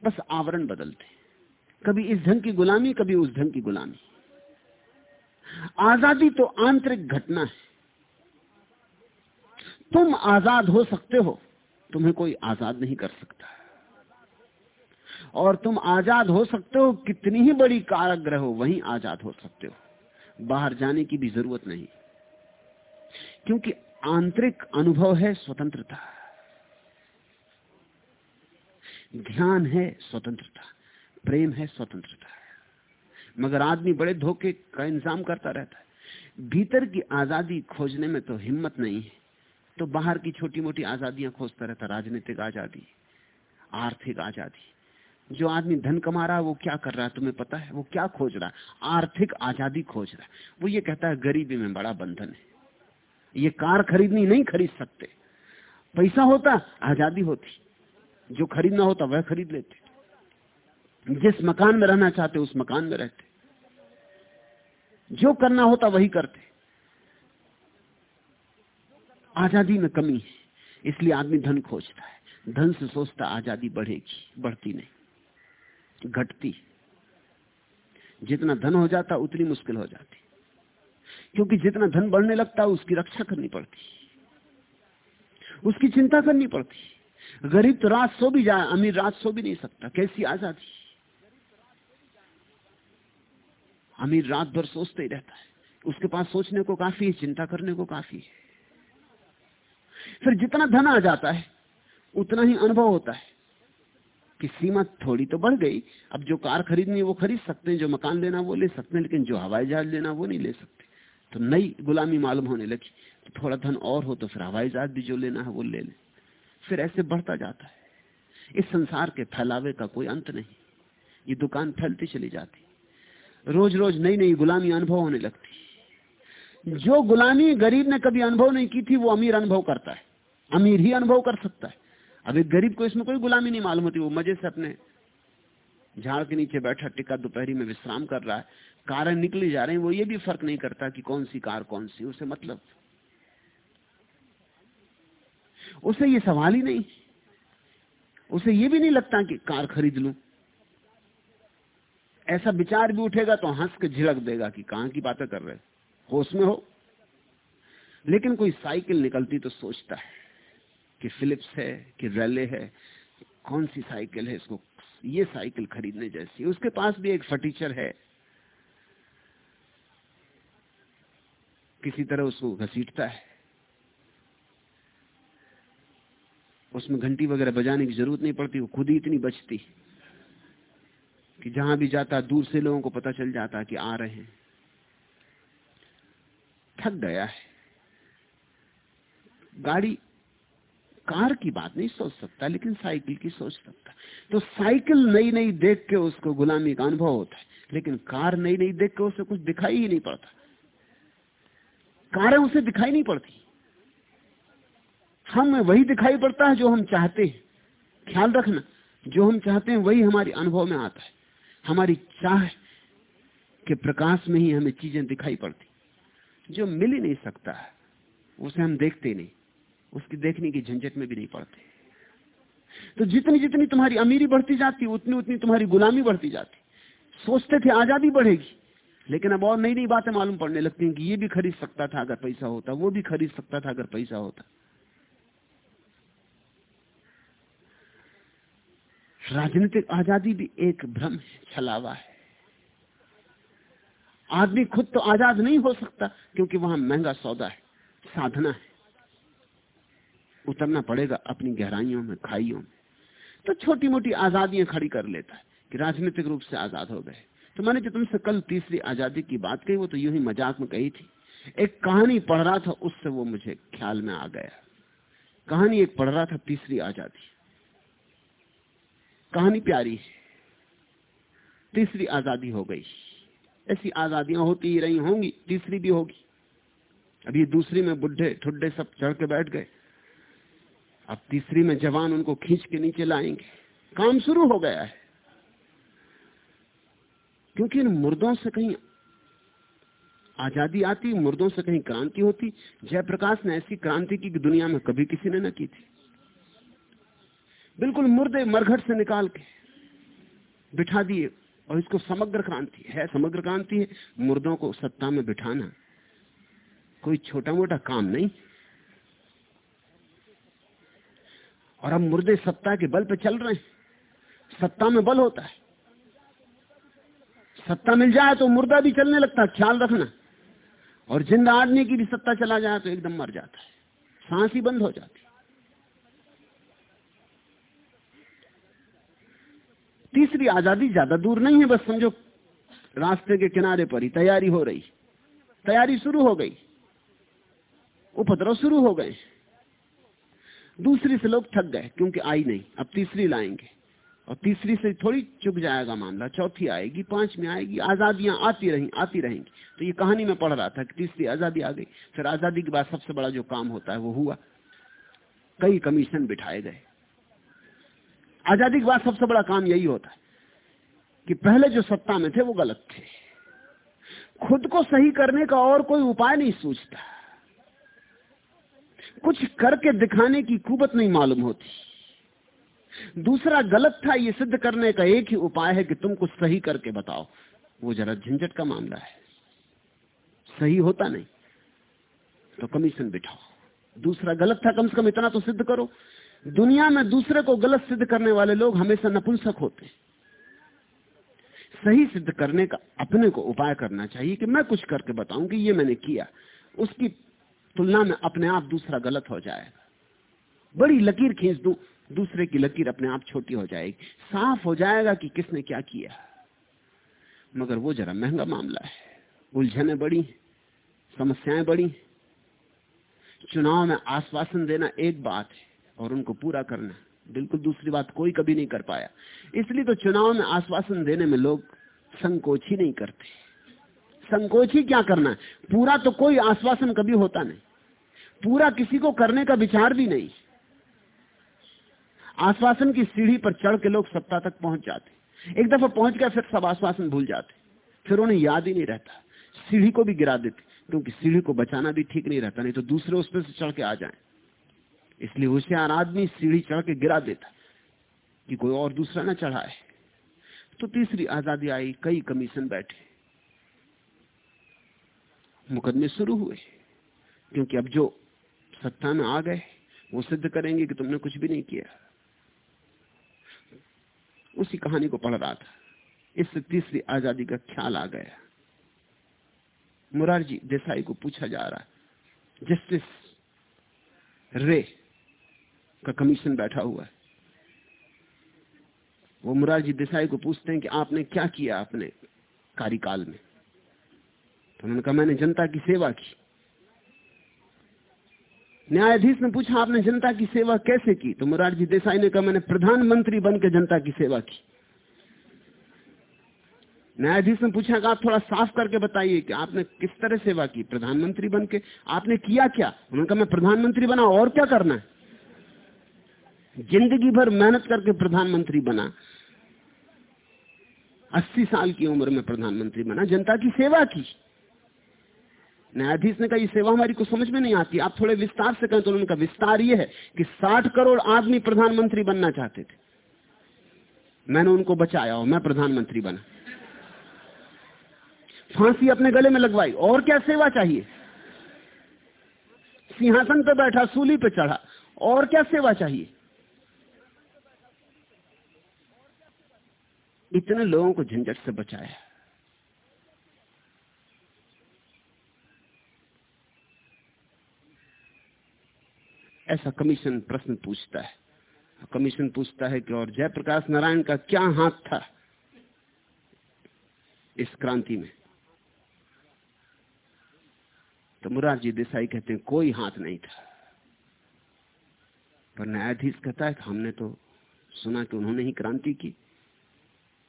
बस आवरण बदलते कभी इस ढंग की गुलामी, कभी उस ढंग की गुलामी। आज़ादी तो आंतरिक घटना है। तुम आज़ाद हो सकते हो, तुम्हें कोई आज़ाद नहीं कर सकता। और तुम आज़ाद हो सकते हो, कितनी ही बड़ी काराग्रह हो, वहीं आज़ाद हो सकते हो। बाहर जाने की भी ज़रूरत नहीं। क्योंकि आंतरिक अनुभव है स्वतंत्रता। ध्यान है स्वतंत्रता। प्रेम है स्वतंत्रता। मगर आदमी बड़े धोखे का इंतज़ाम करता रहता है। भीतर की आज़ादी खोजने में तो हिम्मत नहीं है। तो बाहर की छोटी मोटी आजादियाँ खोजता रहता, राजनीतिक आज़ादी, आर्थिक आज़ादी। जो आदमी धन कमा रहा है, वो क्या कर रहा है तुम्हें पता है? वो क्या खोज रहा है? आर्थिक आज़ादी खोज रहा है। वो ये कहता है, गरीबी में बड़ा बंधन है। ये कार खरीदनी नहीं खरीद सकते। पैसा होता, आज़ादी होती। जो खरीदना होता, वह खरीद लेते। जिस मकान में रहना चाहते, उस मकान में रहते। जो करना होता, वही करते। आज़ादी में कमी है, इसलिए आदमी धन खोजता है। धन से सोचता आज़ादी बढ़ेगी, बढ़ती नहीं, घटती। जितना धन हो जाता, उतनी मुश्किल हो जाती। क्योंकि जितना धन बढ़ने लगता है उसकी रक्षा करनी पड़ती। उसकी चिंता करनी पड़ती। गरीब तो रात सो भी जाए, अमीर रात सो भी नहीं सकता। कैसी आज़ादी? अमीर रात भर सोचते ही रहता है। उसके पास सोचने को काफ़ी है, चिंता करने को काफ़ी है। फिर जितना धन आ जाता है, उतना ही अनुभव होता है। कि सीमा थोड़ी तो बढ़ गई। अब जो कार खरीदनी वो खरीद सकते हैं, जो मकान लेना वो ले सकते हैं, लेकिन जो हवाई जहाज़ लेना वो नहीं ले सकते। तो नई गुलामी मालूम होने लगी। तो थोड़ा धन और हो तो फिर हवाई जहाज़ भी जो लेना है, वो ले ले। फिर ऐसे बढ़ता जाता है। इस संसार के फैलावे का कोई अंत नहीं। ये दुकान फैलती चली जाती। रोज रोज नई नई गुलामी अनुभव होने लगती। जो गुलामी गरीब ने कभी अनुभव नहीं की थी, वो अमीर अनुभव करता है। अमीर ही अनुभव कर सकता है। अब एक गरीब को इसमें कोई गुलामी नहीं मालूम होती, वो मज़े से अपने झाड़ के नीचे बैठा टिका दोपहरी में विश्राम कर रहा है। कारें निकली जा रही है, वो ये भी फ़र्क नहीं करता कि कौन सी कार कौन सी, उसे मतलब। उसे ये सवाल ही नहीं। उसे ये भी नहीं लगता कि कार खरीद लू। ऐसा विचार भी उठेगा तो हंस के झिड़क देगा कि कहाँ की बातें कर रहे होश में हो। लेकिन कोई साइकिल निकलती तो सोचता है कि फिलिप्स है, कि रैले है, कौन सी साइकिल है इसको, ये साइकिल खरीदने जैसी। उसके पास भी एक फर्टीचर है। किसी तरह उसको घसीटता है। उसमें घंटी वगैरह बजाने की ज़रूरत नहीं पड़ती, वो खुद ही इतनी बचती कि जहाँ भी जाता, दूर से लोगों को पता चल जाता कि आ रहे हैं। थक गया है। गाड़ी, कार की बात नहीं सोच सकता, लेकिन साइकिल की सोच सकता। तो साइकिल नई नई देख के उसको गुलामी का अनुभव होता है, लेकिन कार नई नई देख के उसे कुछ दिखाई ही नहीं पड़ता। कारें उसे दिखाई नहीं पड़ती। हमें वही दिखाई पड़ता है जो हम चाहते हैं। ख्याल रखना, जो हम चाहते हैं वही हमारे अनुभव में आता है। हमारी चाह के प्रकाश में ही हमें चीज़ें दिखाई पड़ती। जो मिल ही नहीं सकता, उसे हम देखते नहीं। उसकी देखने की झंझट में भी नहीं पड़ते। तो जितनी जितनी तुम्हारी अमीरी बढ़ती जाती, उतनी उतनी तुम्हारी गुलामी बढ़ती जाती। सोचते थे आज़ादी बढ़ेगी, लेकिन अब और नई नई बातें मालूम पड़ने लगती हैं कि ये भी खरीद सकता था अगर पैसा होता, वो भी खरीद सकता था अगर पैसा होता। राजनीतिक आज़ादी भी एक भ्रम छलावा है। आदमी खुद तो आज़ाद नहीं हो सकता, क्योंकि वहाँ महँगा सौदा है, साधना है। उतरना पड़ेगा अपनी गहराइयों में, खाइयों में। तो छोटी मोटी आजादियाँ खड़ी कर लेता है कि राजनीतिक रूप से आज़ाद हो गए। तो मैंने जो तुमसे कल तीसरी आज़ादी की बात कही, वो तो यूँ ही मज़ाक में कही थी। एक कहानी पढ़ रहा था, उससे वो मुझे ख्याल में आ गया। कहानी एक पढ़ रहा था, तीसरी आज़ादी। कहानी प्यारी है। तीसरी आज़ादी हो गई। ऐसी आजादियाँ होती ही रही होंगी, तीसरी भी होगी। अभी दूसरी में बुढ़े, ठुड्डे सब चढ़ के बैठ गए। अब तीसरी में जवान उनको खींच के नीचे लाएँगे। काम शुरू हो गया है। क्योंकि इन मुर्दों से कहीं आज़ादी आती, मुर्दों से कहीं क्रांति होती। जयप्रकाश ने ऐसी क्रांति की दुनिया में कभी किसी ने न की थी। बिल्कुल मुर्दे मरघट से निकाल के बिठा दिए। और इसको समग्र क्रांति है। समग्र क्रांति है, मुर्दों को सत्ता में बिठाना। कोई छोटा मोटा काम नहीं। और अब मुर्दे सत्ता के बल पे चल रहे हैं। सत्ता में बल होता है। सत्ता मिल जाए तो मुर्दा भी चलने लगता है ख्याल रखना। और ज़िंदा आदमी की भी सत्ता चला जाए तो एकदम मर जाता है। सांस ही बंद हो जाती तीसरी आज़ादी ज़्यादा दूर नहीं है, बस समझो, रास्ते के किनारे पर ही तैयारी हो रही। तैयारी शुरू हो गई। उपद्रव शुरू हो गए। दूसरी से लोग थक गए, क्योंकि आई नहीं। अब तीसरी लाएँगे। और तीसरी से थोड़ी चुक जाएगा मामला। चौथी आएगी पाँच में आएगी, आजादियाँ आती रही, आती रहेंगी। तो ये कहानी में पढ़ रहा था कि तीसरी आज़ादी आ गई। फिर आज़ादी के बाद सबसे बड़ा जो काम होता है, वो हुआ। कई कमीशन बिठाए गए। आज़ादी के बाद सबसे बड़ा काम यही होता है कि पहले जो सत्ता में थे वो गलत थे। खुद को सही करने का और कोई उपाय नहीं सूझता कुछ करके दिखाने की कुबत नहीं मालूम होती। दूसरा, गलत था ये सिद्ध करने का एक ही उपाय है कि तुम कुछ सही करके बताओ। वो जरा झंझट का मामला है। सही होता नहीं तो कमीशन बिठाओ। दूसरा, गलत था, कम से कम इतना तो सिद्ध करो। दुनिया में दूसरे को गलत सिद्ध करने वाले लोग हमेशा नपुंसक होते सही सिद्ध करने का अपने को उपाय करना चाहिए कि मैं कुछ करके बताऊँ कि ये मैंने किया। उसकी तुलना में अपने आप दूसरा गलत हो जाएगा। बड़ी लकीर खींच दू, दूसरे की लकीर अपने आप छोटी हो जाएगी। साफ़ हो जाएगा कि किसने क्या किया। मगर वो जरा महँगा मामला है। उलझने बड़ी समस्याएँ बड़ी चुनाव में आश्वासन देना एक बात है। और उनको पूरा करना। बिल्कुल दूसरी बात कोई कभी नहीं कर पाया। इसलिए तो चुनाव में आश्वासन देने में लोग संकोच ही नहीं करते। संकोच ही क्या करना है? पूरा तो कोई आश्वासन कभी होता नहीं। पूरा किसी को करने का विचार भी नहीं। आश्वासन की सीढ़ी पर चढ़ के लोग सत्ता तक पहुँच जाते। एक दफ़ा पहुँच गया फिर सब आश्वासन भूल जाते। फिर उन्हें याद ही नहीं रहता। सीढ़ी को भी गिरा देते, क्योंकि सीढ़ी को बचाना भी ठीक नहीं रहता, नहीं तो दूसरे उस पर से चढ़ के आ जाए। इसलिए होशियार आदमी सीढ़ी चढ़ के गिरा देता कि कोई और दूसरा ना चढ़ाए। तो तीसरी आज़ादी आई, कई कमीशन बैठे। मुकदमे शुरू हुए, क्योंकि अब जो सत्ता में आ गए, वो सिद्ध करेंगे कि तुमने कुछ भी नहीं किया। उसी कहानी को पढ़ रहा था। इससे तीसरी आज़ादी का ख्याल आ गया। मुरारजी देसाई को पूछा जा रहा है जस्टिस रे का कमीशन बैठा हुआ है। वो मुरारजी देसाई को पूछते हैं कि आपने क्या किया अपने कार्यकाल में? तो उन्होंने कहा, मैंने जनता की सेवा की। न्यायाधीश ने पूछा, आपने जनता की सेवा कैसे की? तो मुरारजी देसाई ने कहा, मैंने प्रधानमंत्री बन के जनता की सेवा की। न्यायाधीश ने पूछा कि आप थोड़ा साफ़ करके बताइए कि आपने किस तरह सेवा की? प्रधानमंत्री बन के आपने किया क्या? उन्होंने कहा, मैं प्रधानमंत्री बना, और क्या करना है? ज़िंदगी भर मेहनत करके प्रधानमंत्री बना। अस्सी साल की उम्र में प्रधानमंत्री बना, जनता की सेवा की। न्यायाधीश ने कहा, ये सेवा हमारी को समझ में नहीं आती। आप थोड़े विस्तार से कहें तो उन्होंने कहा विस्तार ये है कि साठ करोड़ आदमी प्रधानमंत्री बनना चाहते थे। मैंने उनको बचाया और मैं प्रधानमंत्री बना। फांसी अपने गले में लगवाई, और क्या सेवा चाहिए? सिंहासन पर बैठा, सूली पे चढ़ा, और क्या सेवा चाहिए? इतने लोगों को झंझट से बचाया। ऐसा कमीशन प्रश्न पूछता है। कमीशन पूछता है कि और जयप्रकाश नारायण का क्या हाथ था इस क्रांति में? तो मुरारजी देसाई कहते हैं, कोई हाथ नहीं था। पर न्यायाधीश कहता है कि हमने तो सुना कि उन्होंने ही क्रांति की।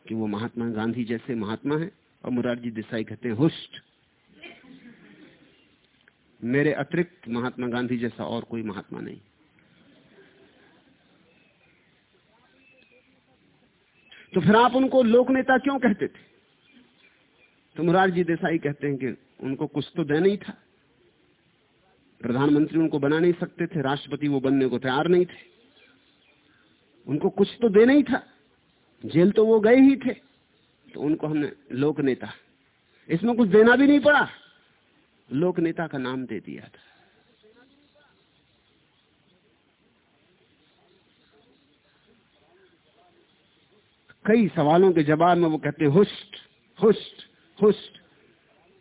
कि वो महात्मा गांधी जैसे महात्मा है और मुरारजी देसाई कहते हैं हुष्ट। मेरे अतिरिक्त महात्मा गांधी जैसा और कोई महात्मा नहीं। तो फिर आप उनको लोक नेता क्यों कहते थे? तो मुरारजी देसाई कहते हैं कि उनको कुछ तो देना ही था। प्रधानमंत्री उनको बना नहीं सकते थे, राष्ट्रपति वो बनने को तैयार नहीं थे। उनको कुछ तो देना ही था। जेल तो वो गए ही थे तो उनको हमने लोक नेता। इसमें कुछ देना भी नहीं पड़ा। लोक नेता का नाम दे दिया था। कई सवालों के जवाब में वो कहते हुस्ट हुस्ट हुस्ट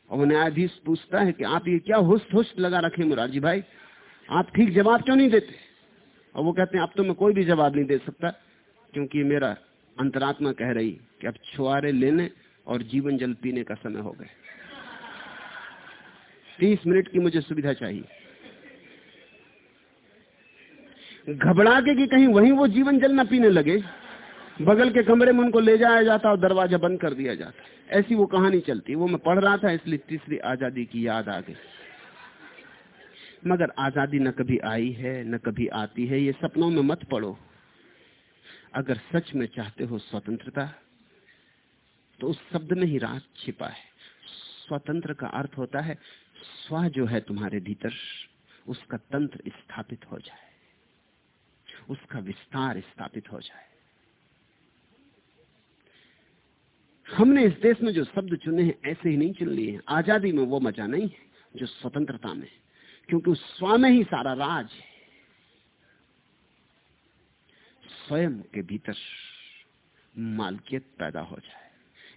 और वो न्यायाधीश पूछता है कि, आप ये क्या हुस्ट हुस्ट लगा रखे मुरारजी भाई? आप ठीक जवाब क्यों नहीं देते? और वो कहते हैं, अब तो मैं कोई भी जवाब नहीं दे सकता, क्योंकि मेरा अंतरात्मा कह रही कि अब छुआरे लेने और जीवन जल पीने का समय हो गए तीस मिनट की मुझे सुविधा चाहिए। घबरा के कि कहीं वहीं वो जीवन जल न पीने लगे। बगल के कमरे में उनको ले जाया जाता और दरवाज़ा बंद कर दिया जाता। ऐसी वो कहानी चलती। वो मैं पढ़ रहा था, इसलिए तीसरी आज़ादी की याद आ गई। मगर आज़ादी न कभी आई है, न कभी आती है। ये सपनों में मत पड़ो। अगर सच में चाहते हो स्वतंत्रता तो उस शब्द में ही राज छिपा है। स्वतंत्र का अर्थ होता है, स्व जो है तुम्हारे भीतर, उसका तंत्र स्थापित हो जाए। उसका विस्तार स्थापित हो जाए। हमने इस देश में जो शब्द चुने हैं, ऐसे ही नहीं चुन लिए आज़ादी में वो मज़ा नहीं है, जो स्वतंत्रता में। क्योंकि उस स्व में ही सारा राज है। स्वयं के भीतर मालकियत पैदा हो जाए।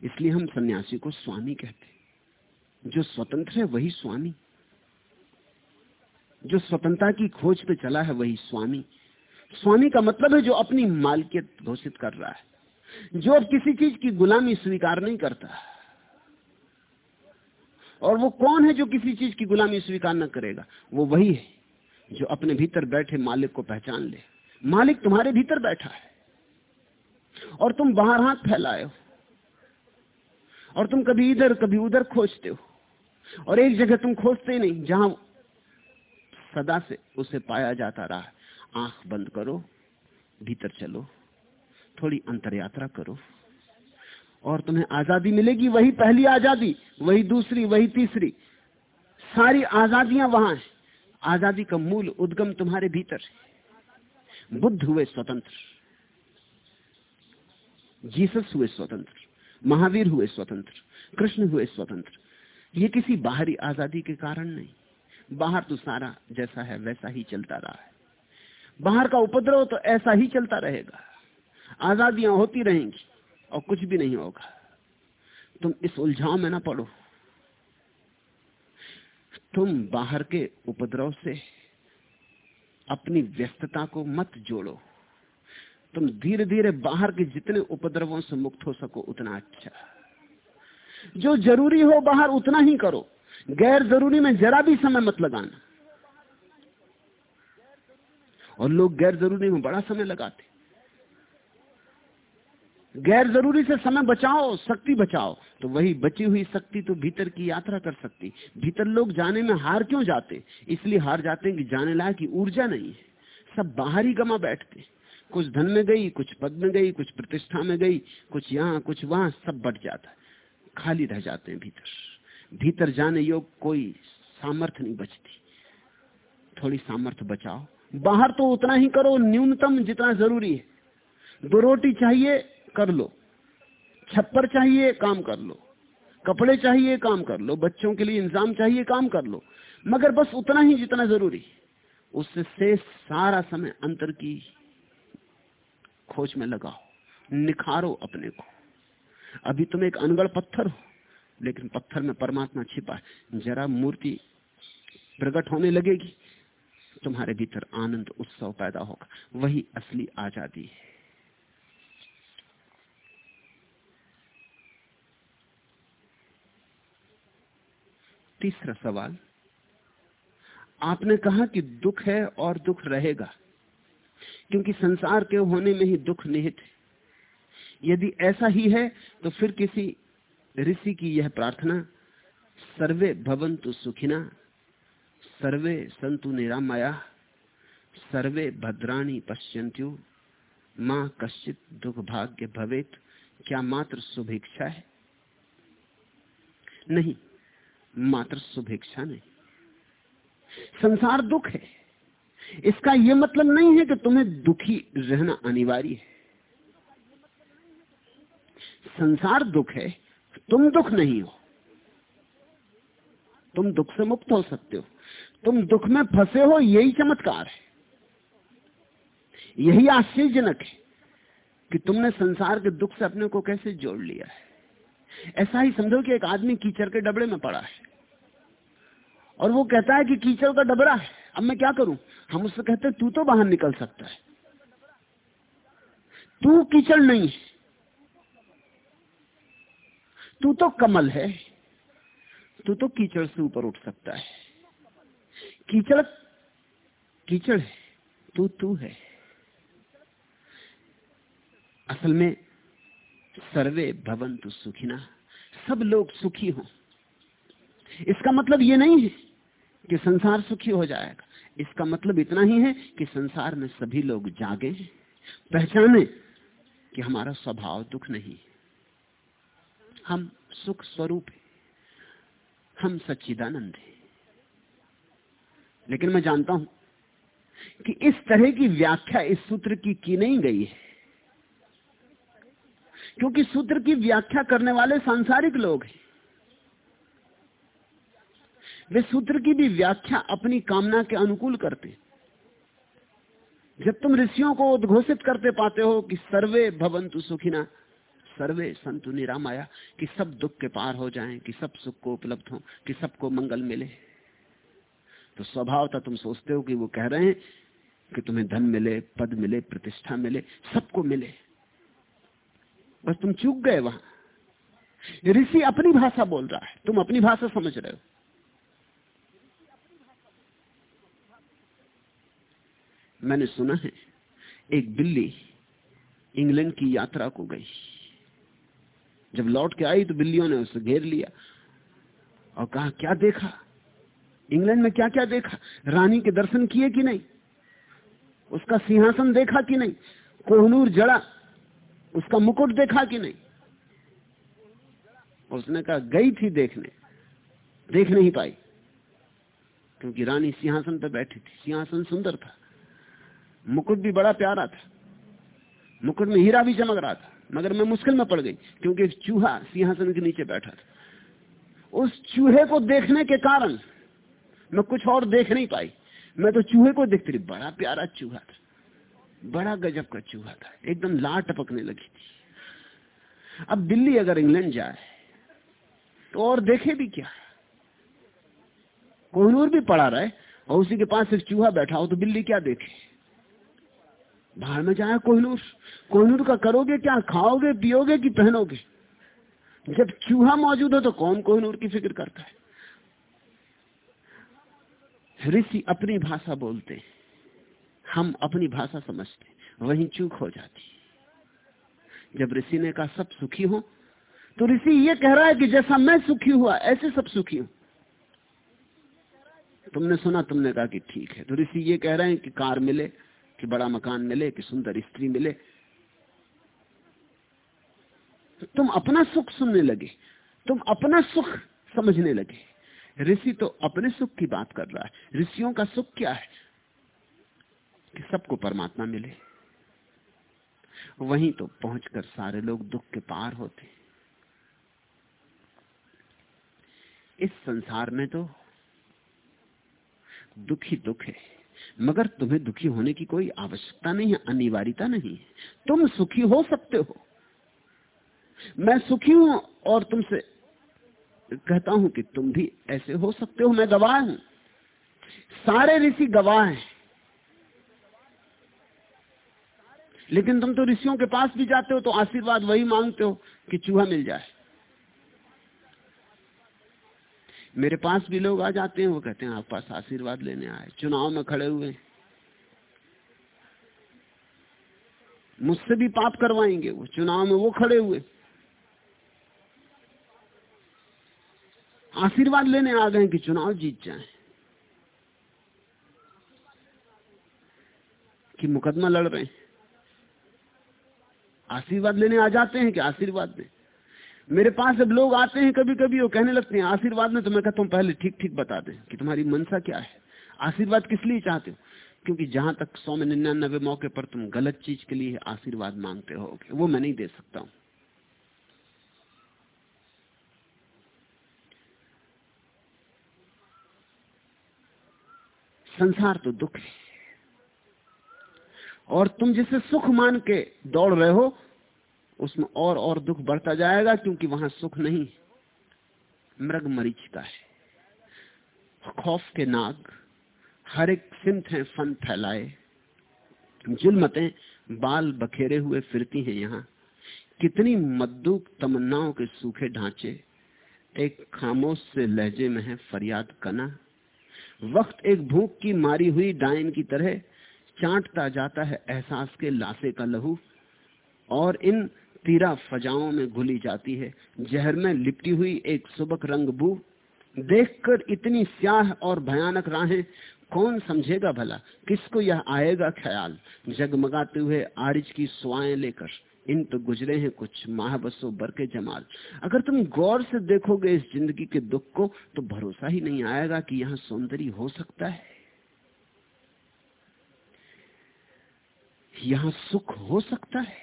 इसलिए हम सन्यासी को स्वामी कहते जो स्वतंत्र है वही स्वामी। जो स्वतंत्रता की खोज पे चला है वही स्वामी। स्वामी का मतलब है जो अपनी मालकियत घोषित कर रहा है। जो अब किसी चीज़ की गुलामी स्वीकार नहीं करता। और वो कौन है जो किसी चीज़ की गुलामी स्वीकार न करेगा? वो वही है जो अपने भीतर बैठे मालिक को पहचान ले। मालिक तुम्हारे भीतर बैठा है और तुम बाहर हाथ फैलाए हो और तुम कभी इधर, कभी उधर खोजते हो और एक जगह तुम खोजते नहीं, जहाँ सदा से उसे पाया जाता रहा आँख बंद करो, भीतर चलो, थोड़ी अंतर यात्रा करो और तुम्हें आज़ादी मिलेगी, वही पहली आज़ादी, वही दूसरी, वही तीसरी। सारी आजादियाँ वहाँ हैं। आज़ादी का मूल उद्गम तुम्हारे भीतर है। बुद्ध हुए स्वतंत्र। जीसस हुए स्वतंत्र। महावीर हुए स्वतंत्र। कृष्ण हुए स्वतंत्र। ये किसी बाहरी आज़ादी के कारण नहीं। बाहर तो सारा जैसा है, वैसा ही चलता रहा है। बाहर का उपद्रव तो ऐसा ही चलता रहेगा। आजादियाँ होती रहेंगी और कुछ भी नहीं होगा। तुम इस उलझाव में ना पड़ो। तुम बाहर के उपद्रव से अपनी व्यस्तता को मत जोड़ो। तुम धीरे धीरे बाहर के जितने उपद्रवों से मुक्त हो सको, उतना अच्छा। जो ज़रूरी हो बाहर, उतना ही करो। गैर ज़रूरी में जरा भी समय मत लगाना। और लोग गैर ज़रूरी में बड़ा समय लगाते। गैर ज़रूरी से समय बचाओ, शक्ति बचाओ। तो वही बची हुई शक्ति तो भीतर की यात्रा कर सकती। भीतर लोग जाने में हार क्यों जाते? इसलिए हार जाते हैं कि जाने लायक ऊर्जा नहीं है। सब बाहर ही गमा बैठते। कुछ धन में गई, कुछ पद में गई, कुछ प्रतिष्ठा में गई, कुछ यहाँ, कुछ वहाँ, सब बढ़ जाता खाली रह जाते हैं भीतर। भीतर जाने योग कोई सामर्थ्य नहीं बचती। थोड़ी सामर्थ्य बचाओ। बाहर तो उतना ही करो, न्यूनतम जितना ज़रूरी है। दो रोटी चाहिए, कर लो। छप्पर चाहिए, काम कर लो। कपड़े चाहिए, काम कर लो। बच्चों के लिए इंतज़ाम चाहिए, काम कर लो। मगर बस उतना ही जितना ज़रूरी। उससे शेष सारा समय अंतर की खोज में लगाओ। निखारो अपने को। अभी तुम एक अनगढ़ पत्थर हो, लेकिन पत्थर में परमात्मा छिपा है। जरा मूर्ति प्रकट होने लगेगी, तुम्हारे भीतर आनंद, उत्सव पैदा होगा। वही असली आज़ादी है। तीसरा सवाल, आपने कहा कि दुख है और दुख रहेगा, क्योंकि संसार के होने में ही दुख निहित है। यदि ऐसा ही है तो फिर किसी ऋषि की यह प्रार्थना, सर्वे भवंतु सुखिना, सर्वे संतु निरामया, सर्वे भद्राणी पश्यंत्यु माँ कश्चित दुख भाग्य भवेत, क्या मात्र शुभेच्छा है? नहीं। मात्र शुभेच्छा नहीं। संसार दुख है। इसका यह मतलब नहीं है कि तुम्हें दुखी रहना अनिवार्य है। संसार दुख है तुम दुख नहीं हो। तुम दुख से मुक्त हो सकते हो। तुम दुख में फंसे हो, यही चमत्कार है। यही आश्चर्यजनक है कि तुमने संसार के दुख से अपने को कैसे जोड़ लिया है। ऐसा ही समझो कि एक आदमी कीचड़ के डबड़े में पड़ा है। और वो कहता है कि कीचड़ का डबरा है, अब मैं क्या करूँ? हम उससे कहते तू तो बाहर निकल सकता है। तू कीचड़ नहीं है। तू तो कमल है। तू तो कीचड़ से ऊपर उठ सकता है। कीचड़ कीचड़ है। तू तू है। असल में सर्वे भवंतु सुखिना। सब लोग सुखी हों। इसका मतलब ये नहीं है कि संसार सुखी हो जाएगा। इसका मतलब इतना ही है कि संसार में सभी लोग जागे पहचाने कि हमारा स्वभाव दुख नहीं हम सुख स्वरूप है। हम सच्चिदानंद है। लेकिन मैं जानता हूँ कि इस तरह की व्याख्या इस सूत्र की की नहीं गई है। क्योंकि सूत्र की व्याख्या करने वाले सांसारिक लोग हैं। वे सूत्र की भी व्याख्या अपनी कामना के अनुकूल करते जब तुम ऋषियों को उद्घोषित करते पाते हो कि सर्वे भवंतु सुखिना, सर्वे संतु निरामाया, कि सब दुख के पार हो जाएँ, कि सब सुख को उपलब्ध हो, कि सबको मंगल मिले। तो स्वभाव था तुम सोचते हो कि वो कह रहे हैं कि तुम्हें धन मिले, पद मिले, प्रतिष्ठा मिले, सबको मिले। बस तुम चूक गए वहाँ। ऋषि अपनी भाषा बोल रहा है। तुम अपनी भाषा समझ रहे हो। मैंने सुना है, एक बिल्ली इंग्लैंड की यात्रा को गई। जब लौट के आई तो बिल्लियों ने उसे घेर लिया और कहा, क्या देखा? इंग्लैंड में क्या क्या देखा? रानी के दर्शन किए कि नहीं? उसका सिंहासन देखा कि नहीं? कोहनूर जड़ा उसका मुकुट देखा कि नहीं? उसने कहा, गई थी देखने। देख नहीं पाई। क्योंकि रानी सिंहासन पर बैठी थी। सिंहासन सुंदर था। मुकुट भी बड़ा प्यारा था। मुकुट में हीरा भी चमक रहा था। मगर मैं मुश्किल में पड़ गई, क्योंकि एक चूहा सिंहासन के नीचे बैठा था। उस चूहे को देखने के कारण मैं कुछ और देख नहीं पाई। मैं तो चूहे को देखती रही। बड़ा प्यारा चूहा था। बड़ा गजब का चूहा था, एकदम लार टपकने लगी थी। अब दिल्ली अगर इंग्लैंड जाए तो और देखे भी क्या? कोहनूर भी पड़ा रहे और उसी के पास एक चूहा बैठा हो तो बिल्ली क्या देखे? बाहर में जाए कोहनूर। कोहनूर का करोगे क्या? खाओगे, पियोगे कि पहनोगे? जब चूहा मौजूद हो तो कौन कोहनूर की फ़िक्र करता है? ऋषि अपनी भाषा बोलते हम अपनी भाषा समझते वहीं चूक हो जाती जब ऋषि ने कहा, सब सुखी हो? तो ऋषि ये कह रहा है कि जैसा मैं सुखी हुआ, ऐसे सब सुखी हूँ। तुमने सुना, तुमने कहा कि ठीक है। तो ऋषि ये कह रहे हैं कि कार मिले, कि बड़ा मकान मिले, कि सुंदर स्त्री मिले। तो तुम अपना सुख सुनने लगे, तुम अपना सुख समझने लगे। ऋषि तो अपने सुख की बात कर रहा है। ऋषियों का सुख क्या है? कि सबको परमात्मा मिले। वहीं तो पहुंचकर सारे लोग दुख के पार होते। इस संसार में तो दुख दुख है, मगर तुम्हें दुखी होने की कोई आवश्यकता नहीं है, अनिवार्यता नहीं है। तुम सुखी हो सकते हो। मैं सुखी हूँ और तुमसे कहता हूँ कि तुम भी ऐसे हो सकते हो, मैं गवाह हूँ। सारे ऋषि गवाह हैं। लेकिन तुम तो ऋषियों के पास भी जाते हो तो आशीर्वाद वही मांगते हो कि चूहा मिल जाए। मेरे पास भी लोग आ जाते हैं, वो कहते हैं, आप पास आशीर्वाद लेने आए, चुनाव में खड़े हुए मुझसे भी पाप करवाएँगे, वो चुनाव में वो खड़े हुए आशीर्वाद लेने आ गए कि चुनाव जीत जाए। कि मुकदमा लड़ रहे हैं। आशीर्वाद लेने आ जाते हैं कि आशीर्वाद दें मेरे पास जब लोग आते हैं कभी कभी वो कहने लगते हैं, आशीर्वाद में तो मैं कहता हूँ, पहले ठीक ठीक बता दें कि तुम्हारी मनसा क्या है? आशीर्वाद किस लिए चाहते हो? क्योंकि जहाँ तक सौ में निन्यानबे मौके पर तुम गलत चीज़ के लिए आशीर्वाद मांगते हो वो मैं नहीं दे सकता हूँ। संसार तो दुख है। और तुम जिसे सुख मान के दौड़ रहे हो, उसमें और और दुख बढ़ता जाएगा क्योंकि वहाँ सुख नहीं मृग मरीचिका है। खौफ के नाग, हर एक सिंथ है, फन फैलाए। जुलमतें बाल बखेरे हुए फिरती हैं यहाँ। कितनी मद्दूक तमन्नाओं के सूखे ढांचे। एक खामोश से लहजे में है फरियाद कना। वक्त एक भूख की मारी हुई डायन की तरह चाटता जाता है एहसास के लाशे का लहू, और इन तीरा फजाओं में घुली जाती है। जहर में लिपटी हुई एक सुबक रंग बू। देखकर इतनी स्याह और भयानक राहें, कौन समझेगा भला? किसको यह आएगा ख्याल? जगमगाते हुए आरिज की सुआएँ लेकर, इन तो गुजरे हैं कुछ माह बसो बर के जमाल। अगर तुम गौर से देखोगे इस ज़िंदगी के दुख को तो भरोसा ही नहीं आएगा कि यहाँ सौंदर्य हो सकता है। यहाँ सुख हो सकता है।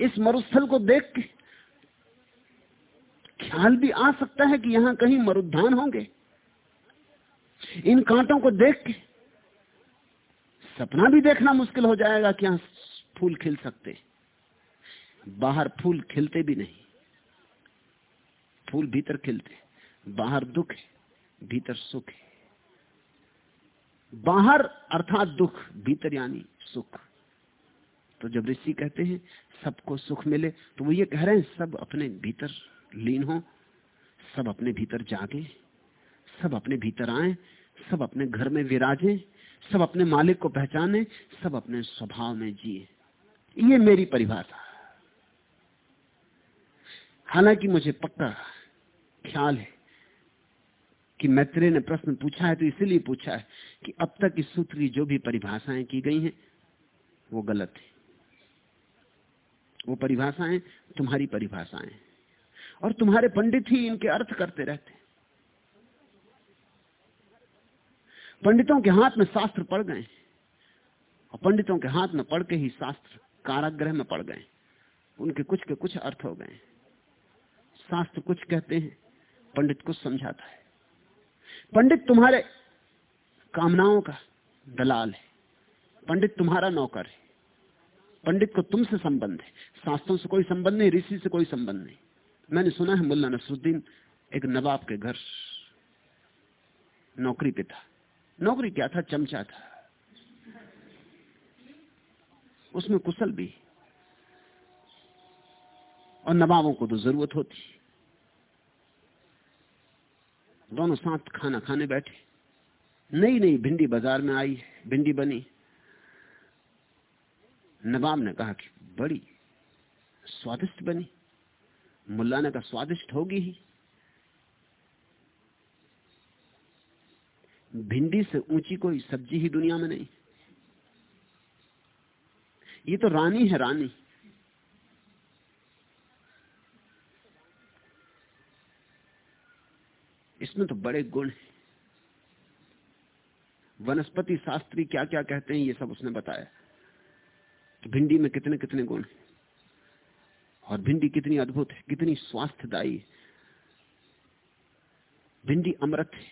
इस मरुस्थल को देख के ख्याल भी आ सकता है कि यहाँ कहीं मरुद्धान होंगे। इन कांटों को देख के सपना भी देखना मुश्किल हो जाएगा कि यहाँ फूल खिल सकते। बाहर फूल खिलते भी नहीं। फूल भीतर खिलते। बाहर दुख है, भीतर सुख है। बाहर अर्थात दुख, भीतर यानी सुख। तो जब ऋषि कहते हैं, सबको सुख मिले तो वो ये कह रहे हैं, सब अपने भीतर लीन हो, सब अपने भीतर जागे, सब अपने भीतर आए, सब अपने घर में विराजे, सब अपने मालिक को पहचाने, सब अपने स्वभाव में जिए। ये मेरी परिभाषा हालाँकि मुझे पक्का ख्याल है कि मैत्रेय ने प्रश्न पूछा है तो इसलिए पूछा है कि अब तक इस सूत्र की जो भी परिभाषाएँ की गई हैं, वो गलत है। वो परिभाषाएँ तुम्हारी परिभाषाएँ और तुम्हारे पंडित ही इनके अर्थ करते रहते पंडितों के हाथ में शास्त्र पड़ गए और पंडितों के हाथ में पढ़ के ही शास्त्र काराग्रह में पड़ गए उनके कुछ के कुछ अर्थ हो गए शास्त्र कुछ कहते हैं, पंडित कुछ समझाता है। पंडित तुम्हारे कामनाओं का दलाल है। पंडित तुम्हारा नौकर है। पंडित को तुमसे संबंध है। शास्त्रों से कोई संबंध नहीं, ऋषि से कोई संबंध नहीं। मैंने सुना है मुल्ला नसरुद्दीन एक नवाब के घर नौकरी पे था। नौकरी क्या था? चमचा था। उसमें कुशल भी और नवाबों को तो ज़रूरत होती दोनों साथ खाना खाने बैठे। नई नई भिंडी बाज़ार में आई, भिंडी बनी। नवाब ने कहा कि बड़ी स्वादिष्ट बनी। मुल्ला ने कहा, स्वादिष्ट होगी ही। भिंडी से ऊँची कोई सब्ज़ी ही दुनिया में नहीं। ये तो रानी है, रानी। इसमें तो बड़े गुण हैं। वनस्पति शास्त्री क्या क्या कहते हैं, ये सब उसने बताया। कि भिंडी में कितने कितने गुण हैं? और भिंडी कितनी अद्भुत है, कितनी स्वास्थ्यदायी भिंडी अमृत है।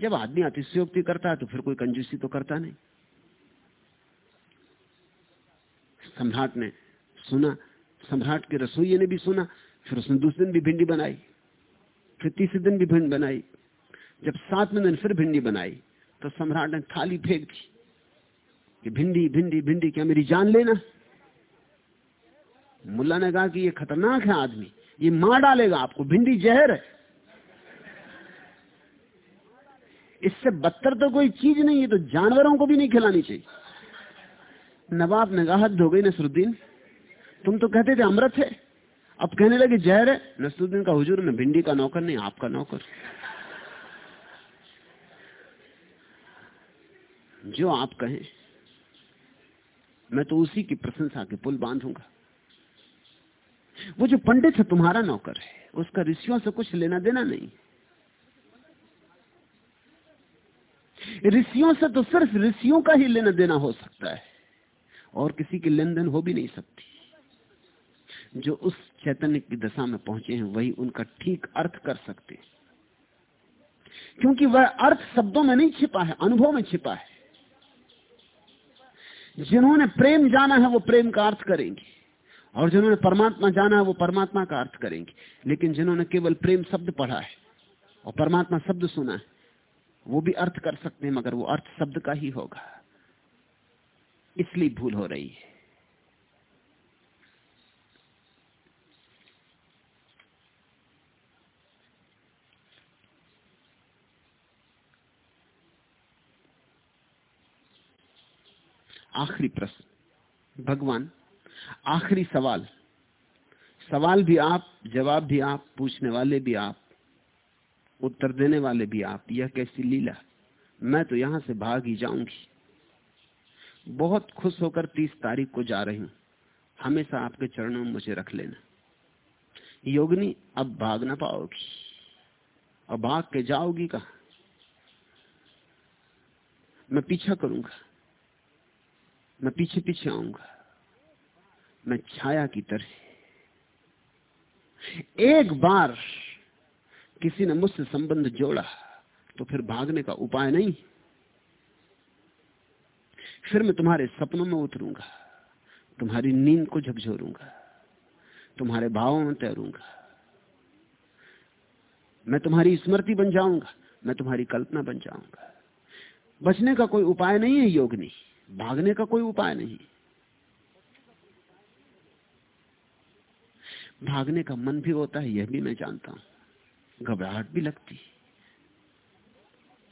जब आदमी अतिशयोक्ति करता है तो फिर कोई कंजूसी तो करता नहीं। सम्राट ने सुना, सम्राट के रसोई ने भी सुना, फिर उसने दूसरे दिन भी भिंडी बनाई। फिर तीसरे दिन भी भिंड बनाई। जब सातवें दिन फिर भिंडी बनाई तो सम्राट ने थाली फेंक दी कि भिंडी भिंडी भिंडी क्या मेरी जान लेना? मुल्ला ने कहा कि ये खतरनाक है आदमी, ये मार डालेगा आपको भिंडी जहर है। इससे बदतर तो कोई चीज़ नहीं है तो जानवरों को भी नहीं खिलानी चाहिए। नवाब ने कहा हो गई नसरुद्दीन, तुम तो कहते थे अमृत है। अब कहने लगे, जहर है? नसरुद्दीन का हुजूर में भिंडी का नौकर नहीं आपका नौकर। जो आप कहें, मैं तो उसी की प्रशंसा के पुल बांधूँगा। वो जो पंडित है, तुम्हारा नौकर है, उसका ऋषियों से कुछ लेना देना नहीं। ऋषियों से तो सिर्फ़ ऋषियों का ही लेना देना हो सकता है, और किसी की लेन देन हो भी नहीं सकती। जो उस चैतन्य की दशा में पहुँचे हैं, वही उनका ठीक अर्थ कर सकते क्योंकि वह अर्थ शब्दों में नहीं छिपा है, अनुभव में छिपा है। जिन्होंने प्रेम जाना है, वो प्रेम का अर्थ करेंगे। और जिन्होंने परमात्मा जाना है, वो परमात्मा का अर्थ करेंगे। लेकिन जिन्होंने केवल प्रेम शब्द पढ़ा है और परमात्मा शब्द सुना है, वो भी अर्थ कर सकते हैं, मगर वो अर्थ शब्द का ही होगा। इसलिए भूल हो रही है। आखिरी प्रश्न। भगवान, आखिरी सवाल। सवाल भी आप, जवाब भी आप, पूछने वाले भी आप, उत्तर देने वाले भी आप, यह कैसी लीला? मैं तो यहाँ से भाग ही जाऊँगी। बहुत खुश होकर तीस तारीख को जा रही हूँ। हमेशा आपके चरणों में मुझे रख लेना। योगनी, अब भाग ना पाओगी। और भाग के जाओगी कहा? मैं पीछा करूँगा। मैं पीछे पीछे आऊँगा। मैं छाया की तरह। एक बार किसी ने मुझसे संबंध जोड़ा तो फिर भागने का उपाय नहीं। फिर मैं तुम्हारे सपनों में उतरूँगा, तुम्हारी नींद को झकझोरूँगा, तुम्हारे भावों में तैरूँगा। मैं तुम्हारी स्मृति बन जाऊँगा, मैं तुम्हारी कल्पना बन जाऊँगा। बचने का कोई उपाय नहीं है, योगनी। भागने का कोई उपाय नहीं। भागने का मन भी होता है, यह भी मैं जानता हूँ। घबराहट भी लगती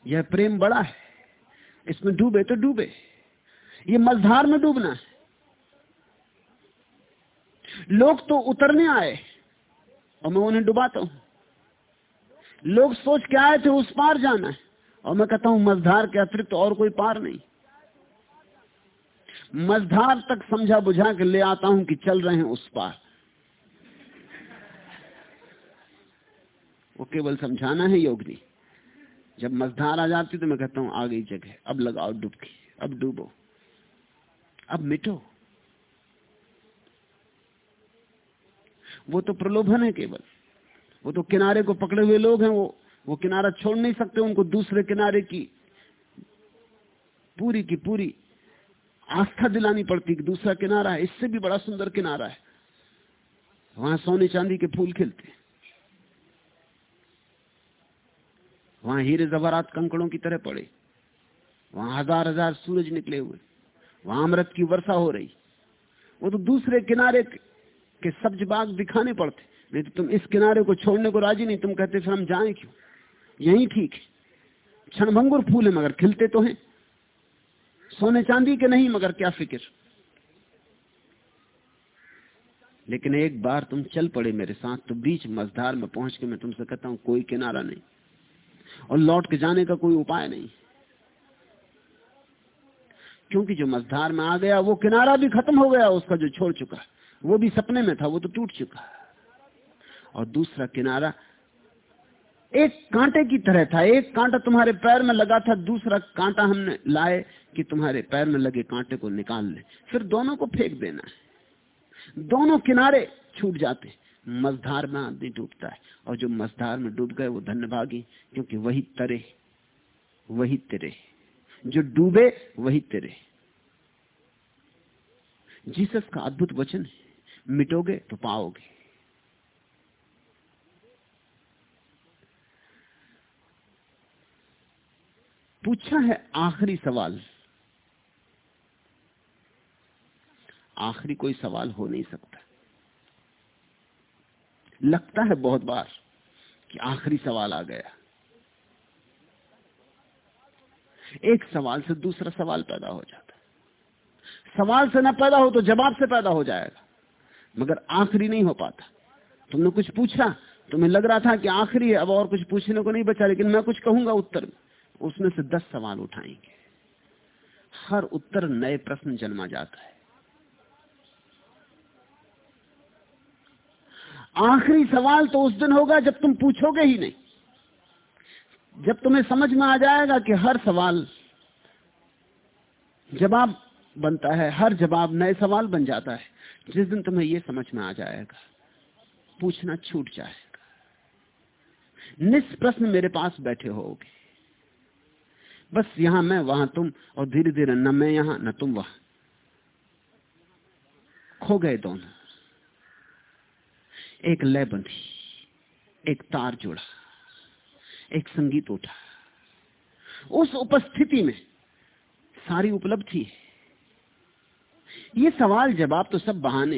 यह प्रेम बड़ा है। इसमें डूबे तो डूबे। ये मझधार में डूबना है। लोग तो उतरने आए, और मैं उन्हें डुबाता हूँ। लोग सोच के आए थे, उस पार जाना है। और मैं कहता हूँ मझधार के अतिरिक्त तो और कोई पार नहीं। मझधार तक समझा बुझा के ले आता हूँ कि चल रहे हैं उस पार। वो केवल समझाना है योगनी। जब मझधार आ जाती तो मैं कहता हूँ आ गई जगह अब लगाओ डुबकी, अब डूबो। अब मिटो। वो तो प्रलोभन है केवल। वो तो किनारे को पकड़े हुए लोग हैं, वो वो किनारा छोड़ नहीं सकते उनको दूसरे किनारे की, पूरी की पूरी। आस्था दिलानी पड़ती कि दूसरा किनारा है, इससे भी बड़ा सुंदर किनारा है। वहाँ सोने चांदी के फूल खिलते वहाँ हीरे जवारात कंकड़ों की तरह पड़े। वहाँ हज़ार हज़ार सूरज निकले हुए। वहाँ अमृत की वर्षा हो रही। वो तो दूसरे किनारे के सब्ज बाग दिखाने पड़ते। नहीं तो तुम इस किनारे को छोड़ने को राज़ी नहीं। तुम कहते, फिर हम जाए क्यों? यही ठीक है। क्षणभंगुर फूल है, मगर खिलते तो हैं। सोने चांदी के नहीं, मगर क्या फ़िक्र? लेकिन एक बार तुम चल पड़े मेरे साथ तो बीच मझधार में पहुँच के मैं तुमसे कहता हूँ, कोई किनारा नहीं। और लौट के जाने का कोई उपाय नहीं। क्योंकि जो मझधार में आ गया, वो किनारा भी खत्म हो गया, उसका जो छोड़ चुका, वो भी सपने में था, वो तो टूट चुका। और दूसरा किनारा एक कांटे की तरह था। एक कांटा तुम्हारे पैर में लगा था, दूसरा कांटा हमने लाए कि तुम्हारे पैर में लगे कांटे को निकाल ले। फिर दोनों को फेंक देना है। दोनों किनारे छूट जाते मझधार में आदमी डूबता है और जो मझधार में डूब गए वो धन्यभागी, क्योंकि वही तरे वही तेरे जो डूबे, वही तेरे जीसस का अद्भुत वचन है, मिटोगे तो पाओगे। पूछा है आखिरी सवाल। आखिरी कोई सवाल हो नहीं सकता। लगता है बहुत बार कि आखिरी सवाल आ गया। एक सवाल से दूसरा सवाल पैदा हो जाता है। सवाल से ना पैदा हो तो जवाब से पैदा हो जाएगा। मगर आखिरी नहीं हो पाता। तुमने कुछ पूछा, तुम्हें लग रहा था कि आखिरी है, अब और कुछ पूछने को नहीं बचा, लेकिन मैं कुछ कहूँगा उत्तर में। उसमें से दस सवाल उठाएँगे। हर उत्तर नए प्रश्न जन्मा जाता है। आखिरी सवाल तो उस दिन होगा जब तुम पूछोगे ही नहीं। जब तुम्हें समझ में आ जाएगा कि हर सवाल जवाब बनता है, हर जवाब नए सवाल बन जाता है। जिस दिन तुम्हें यह समझ में आ जाएगा, पूछना छूट जाएगा। निष्प्रश्न मेरे पास बैठे होगे। बस यहाँ मैं, वहाँ तुम, और धीरे धीरे न मैं यहाँ, न तुम वहाँ। खो गए दोनों। एक लय बंधी, एक तार जोड़ा, एक संगीत उठा। उस उपस्थिति में सारी उपलब्धि है। ये सवाल जवाब तो सब बहाने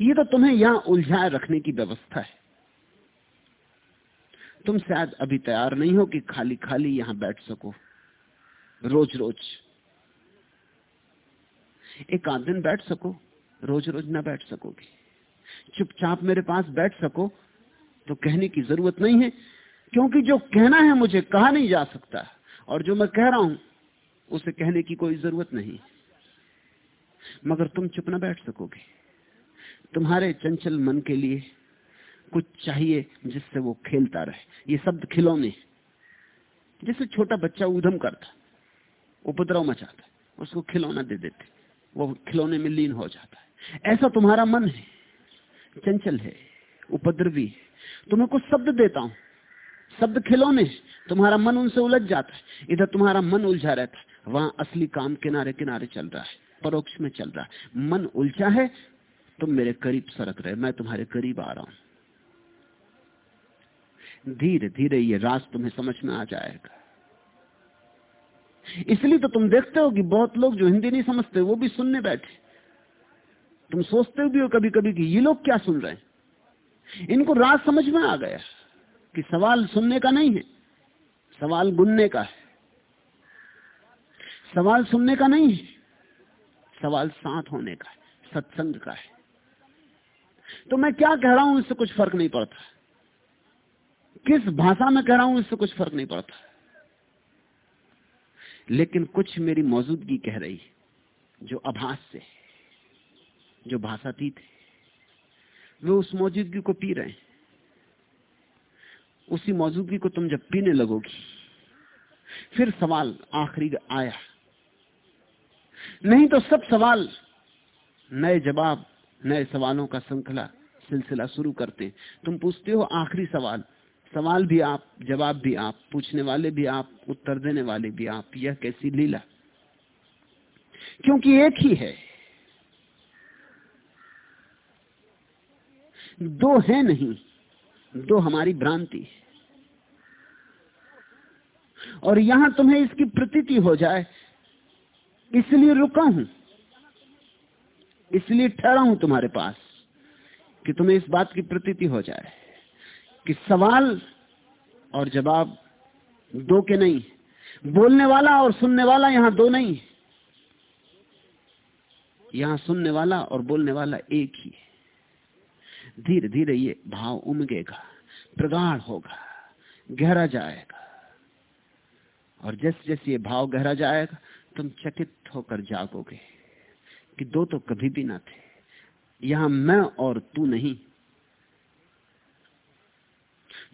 ये तो तुम्हें यहाँ उलझाए रखने की व्यवस्था है। तुम शायद अभी तैयार नहीं हो कि खाली खाली यहाँ बैठ सको। रोज रोज। एक आध दिन बैठ सको, रोज रोज ना बैठ सकोगे। चुपचाप मेरे पास बैठ सको तो कहने की ज़रूरत नहीं है, क्योंकि जो कहना है मुझे कहा नहीं जा सकता, और जो मैं कह रहा हूँ, उसे कहने की कोई ज़रूरत नहीं। मगर तुम चुप ना बैठ सकोगे। तुम्हारे चंचल मन के लिए कुछ चाहिए जिससे वो खेलता रहे। ये शब्द खिलौने। जैसे छोटा बच्चा उधम करता, उपद्रव मचाता, उसको खिलौना दे देते। वो खिलौने में लीन हो जाता है। ऐसा तुम्हारा मन है, चंचल है, उपद्रवी है। तुम्हें कुछ शब्द देता हूँ। शब्द खिलौने तुम्हारा मन उनसे उलझ जाता है। इधर तुम्हारा मन उलझा रहता है। वहाँ असली काम किनारे किनारे चल रहा है। परोक्ष में चल रहा है। मन उलझा है, तुम मेरे करीब सरक रहे। मैं तुम्हारे करीब आ रहा हूँ। धीरे धीरे ये राज तुम्हें समझ में आ जाएगा। इसलिए तो तुम देखते हो कि बहुत लोग जो हिंदी नहीं समझते, वो भी सुनने बैठे। तुम सोचते भी हो कभी कभी कि ये लोग क्या सुन रहे हैं? इनको राज समझ में आ गया कि सवाल सुनने का नहीं है, सवाल गुनने का है। सवाल सुनने का नहीं है, सवाल साथ होने का है, सत्संग का है। तो मैं क्या कह रहा हूँ, इससे कुछ फ़र्क नहीं पड़ता। किस भाषा में कह रहा हूँ, इससे कुछ फ़र्क नहीं पड़ता। लेकिन कुछ मेरी मौजूदगी कह रही जो आभास से जो भाषातीत है। वे उस मौजूदगी को पी रहे हैं। उसी मौजूदगी को तुम जब पीने लगोगी, फिर सवाल आखिरी आया। नहीं तो सब सवाल नए जवाब, नए सवालों का श्रृंखला, सिलसिला शुरू करते तुम पूछते हो आखिरी सवाल सवाल भी आप, जवाब भी आप, पूछने वाले भी आप, उत्तर देने वाले भी आप, यह कैसी लीला? क्योंकि एक ही है। दो है नहीं, दो हमारी भ्रांति और यहाँ तुम्हें इसकी प्रतीति हो जाए, इसलिए रुका हूँ, इसलिए ठहरा हूँ तुम्हारे पास, कि तुम्हें इस बात की प्रतीति हो जाए। कि सवाल और जवाब दो के नहीं। बोलने वाला और सुनने वाला यहाँ दो नहीं। यहाँ सुनने वाला और बोलने वाला एक ही। है धीरे धीरे ये भाव उमगेगा, प्रगाढ़ होगा, गहरा जाएगा। और जैसे जैसे ये भाव गहरा जाएगा, तुम चकित होकर जागोगे कि दो तो कभी भी ना थे। यहाँ मैं और तू नहीं।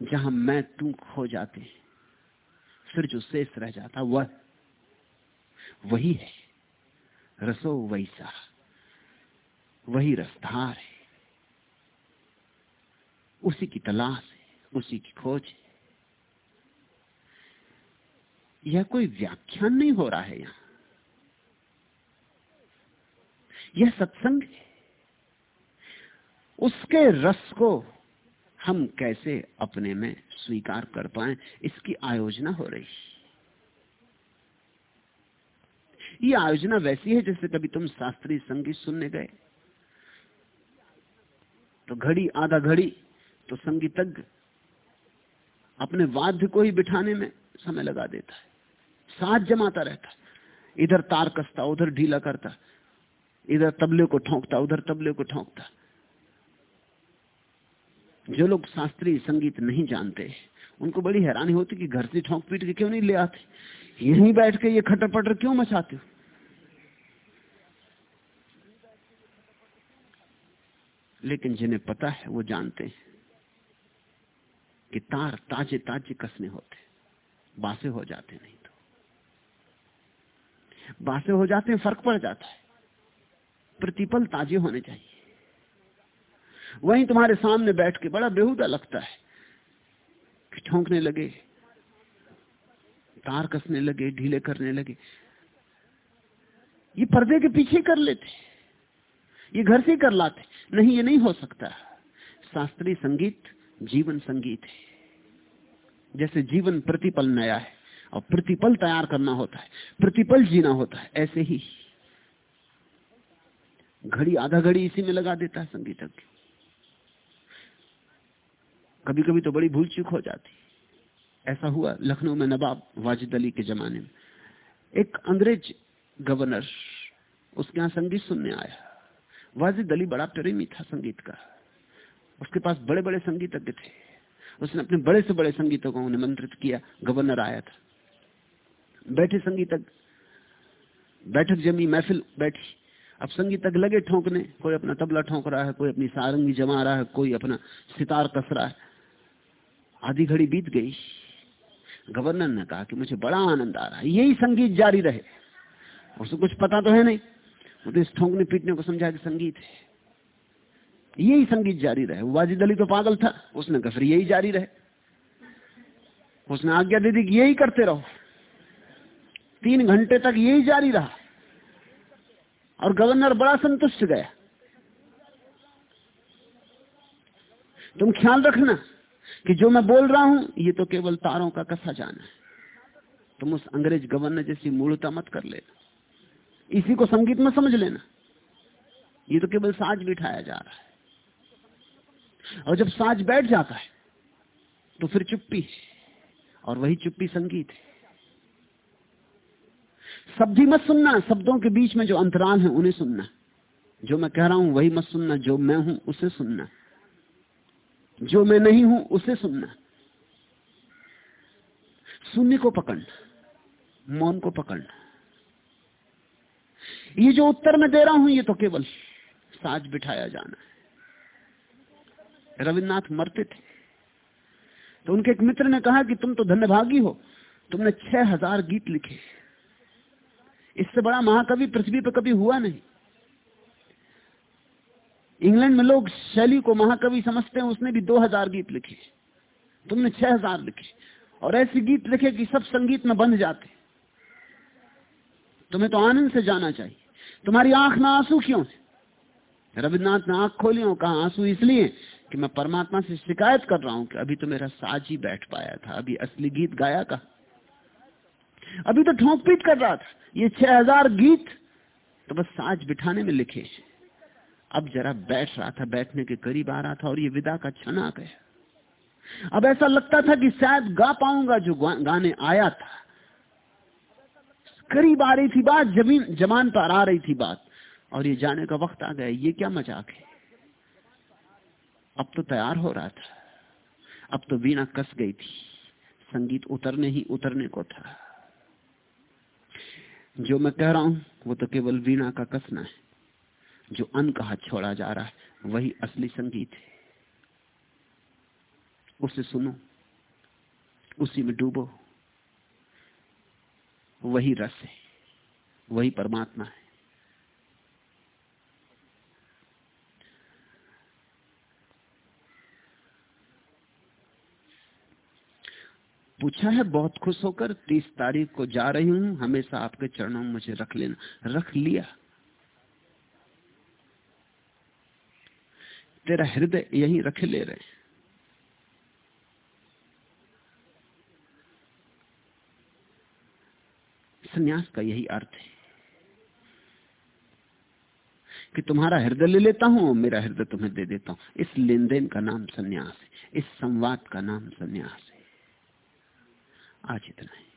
जहाँ मैं तू खो जाते। फिर जो शेष रह जाता, वह वही है। रसो वैसा। वही रसधार है। उसी की तलाश है, उसी की खोज है। यह कोई व्याख्यान नहीं हो रहा है यहाँ। यह सत्संग है। उसके रस को हम कैसे अपने में स्वीकार कर पाए? इसकी आयोजना हो रही। ये आयोजना वैसी है जैसे कभी तुम शास्त्रीय संगीत सुनने गए। तो घड़ी, आधा घड़ी तो संगीतज्ञ अपने वाद्य को ही बिठाने में समय लगा देता है। साथ जमाता रहता इधर तार कसता, उधर ढीला करता। इधर तबले को ठोंकता, उधर तबले को ठोंकता। जो लोग शास्त्रीय संगीत नहीं जानते, उनको बड़ी हैरानी होती कि घर से ठोंक पीट के क्यों नहीं ले आते? यहीं बैठ के ये खटर पटर क्यों मचाते हो? लेकिन जिन्हें पता है, वो जानते हैं कि तार ताजे ताजे कसने होते बासे हो जाते नहीं तो। बासे हो जाते हैं, फ़र्क पड़ जाता है। प्रतिपल ताजे होने चाहिए। वहीं तुम्हारे सामने बैठ के बड़ा बेहुदा लगता है कि ठोंकने लगे, तार कसने लगे, ढीले करने लगे। ये पर्दे के पीछे कर लेते, ये घर से कर लाते। नहीं, ये नहीं हो सकता। शास्त्रीय संगीत जीवन संगीत है। जैसे जीवन प्रतिपल नया है, और प्रतिपल तैयार करना होता है, प्रतिपल जीना होता है, ऐसे ही। घड़ी, आधा घड़ी इसी में लगा देता है संगीतज्ञ। कभी कभी तो बड़ी भूल चूक हो जाती। ऐसा हुआ लखनऊ में नवाब वाजिद अली के जमाने में। एक अंग्रेज़ गवर्नर उसके यहाँ संगीत सुनने आया। वाजिद अली बड़ा प्रेमी था संगीत का उसके पास बड़े बड़े संगीतज्ञ थे। उसने अपने बड़े से बड़े संगीतों को निमंत्रित किया। गवर्नर आया था। बैठे संगीतज्ञ, बैठक जमी, महफिल बैठी। अब संगीतज्ञ लगे ठोंकने। कोई अपना तबला ठोंक रहा है, कोई अपनी सारंगी जमा रहा है, कोई अपना सितार कस रहा है। आधी घड़ी बीत गई। गवर्नर ने कहा कि मुझे बड़ा आनंद आ रहा है, यही संगीत जारी रहे। उसे कुछ पता तो है नहीं। वो तो इस ठोंकने पीटने को समझा कि संगीत है। यही संगीत जारी रहे। वाजिद अली तो पागल था। उसने कहा, फिर यही जारी रहे। उसने आज्ञा दे दी कि यही करते रहो। तीन घंटे तक यही जारी रहा। और गवर्नर बड़ा संतुष्ट गया। तुम ख्याल रखना। कि जो मैं बोल रहा हूँ, ये तो केवल तारों का कसा जाना है। तुम उस अंग्रेज़ गवर्नर जैसी मूर्ता मत कर लेना। इसी को संगीत में समझ लेना। ये तो केवल साज बिठाया जा रहा है। और जब साज बैठ जाता है तो फिर चुप्पी और वही चुप्पी संगीत है। शब्द ही मत सुनना, शब्दों के बीच में जो अंतराल है, उन्हें सुनना। जो मैं कह रहा हूँ, वही मत सुनना। जो मैं हूँ, उसे सुनना। जो मैं नहीं हूँ, उसे सुनना। शून्य को पकड़ना, मौन को पकड़ना। ये जो उत्तर मैं दे रहा हूँ, ये तो केवल साज बिठाया जाना है। रविन्द्रनाथ मरते थे। तो उनके एक मित्र ने कहा कि तुम तो धन्यभागी हो, तुमने छह हज़ार गीत लिखे। इससे बड़ा महाकवि पृथ्वी पर कभी हुआ नहीं। इंग्लैंड में लोग शैली को महाकवि समझते हैं, उसने भी दो हज़ार गीत लिखे। तुमने छह हज़ार लिखे। और ऐसे गीत लिखे कि सब संगीत में बंध जाते। तुम्हें तो आनंद से जाना चाहिए। तुम्हारी आँख में आँसू क्यों है? रविन्द्रनाथ ने आँख खोली और कहा, आँसू इसलिए कि मैं परमात्मा से शिकायत कर रहा हूँ कि अभी तो मेरा साज ही बैठ पाया था, अभी असली गीत गाया का अभी तो ठोंक पीट कर रहा था। ये छह हज़ार गीत तो बस साज बिठाने में लिखे अब जरा बैठ रहा था, बैठने के करीब आ रहा था और ये विदा का क्षण आ गया। अब ऐसा लगता था कि शायद गा पाऊँगा जो गाने आया था। करीब आ रही थी बात, ज़मीन, जमान पर आ रही थी बात। और ये जाने का वक्त आ गया, ये क्या मज़ाक है? अब तो तैयार हो रहा था। अब तो वीणा कस गई थी। संगीत उतरने ही उतरने को था। जो मैं कह रहा हूँ, वो तो केवल वीणा का कसना है। जो अन कहा छोड़ा जा रहा है, वही असली संगीत है। उसे सुनो, उसी में डूबो। वही रस है, वही परमात्मा है। पूछा है, बहुत खुश होकर, तीस तारीख को जा रही हूँ, हमेशा आपके चरणों में मुझे रख लेना, रख लिया। तेरा हृदय यही रखे ले रहे संन्यास का यही अर्थ है कि तुम्हारा हृदय ले लेता हूँ मेरा हृदय तुम्हें दे देता हूँ। इस लेन देन का नाम संन्यास है, इस संवाद का नाम संन्यास है। आज इतना है।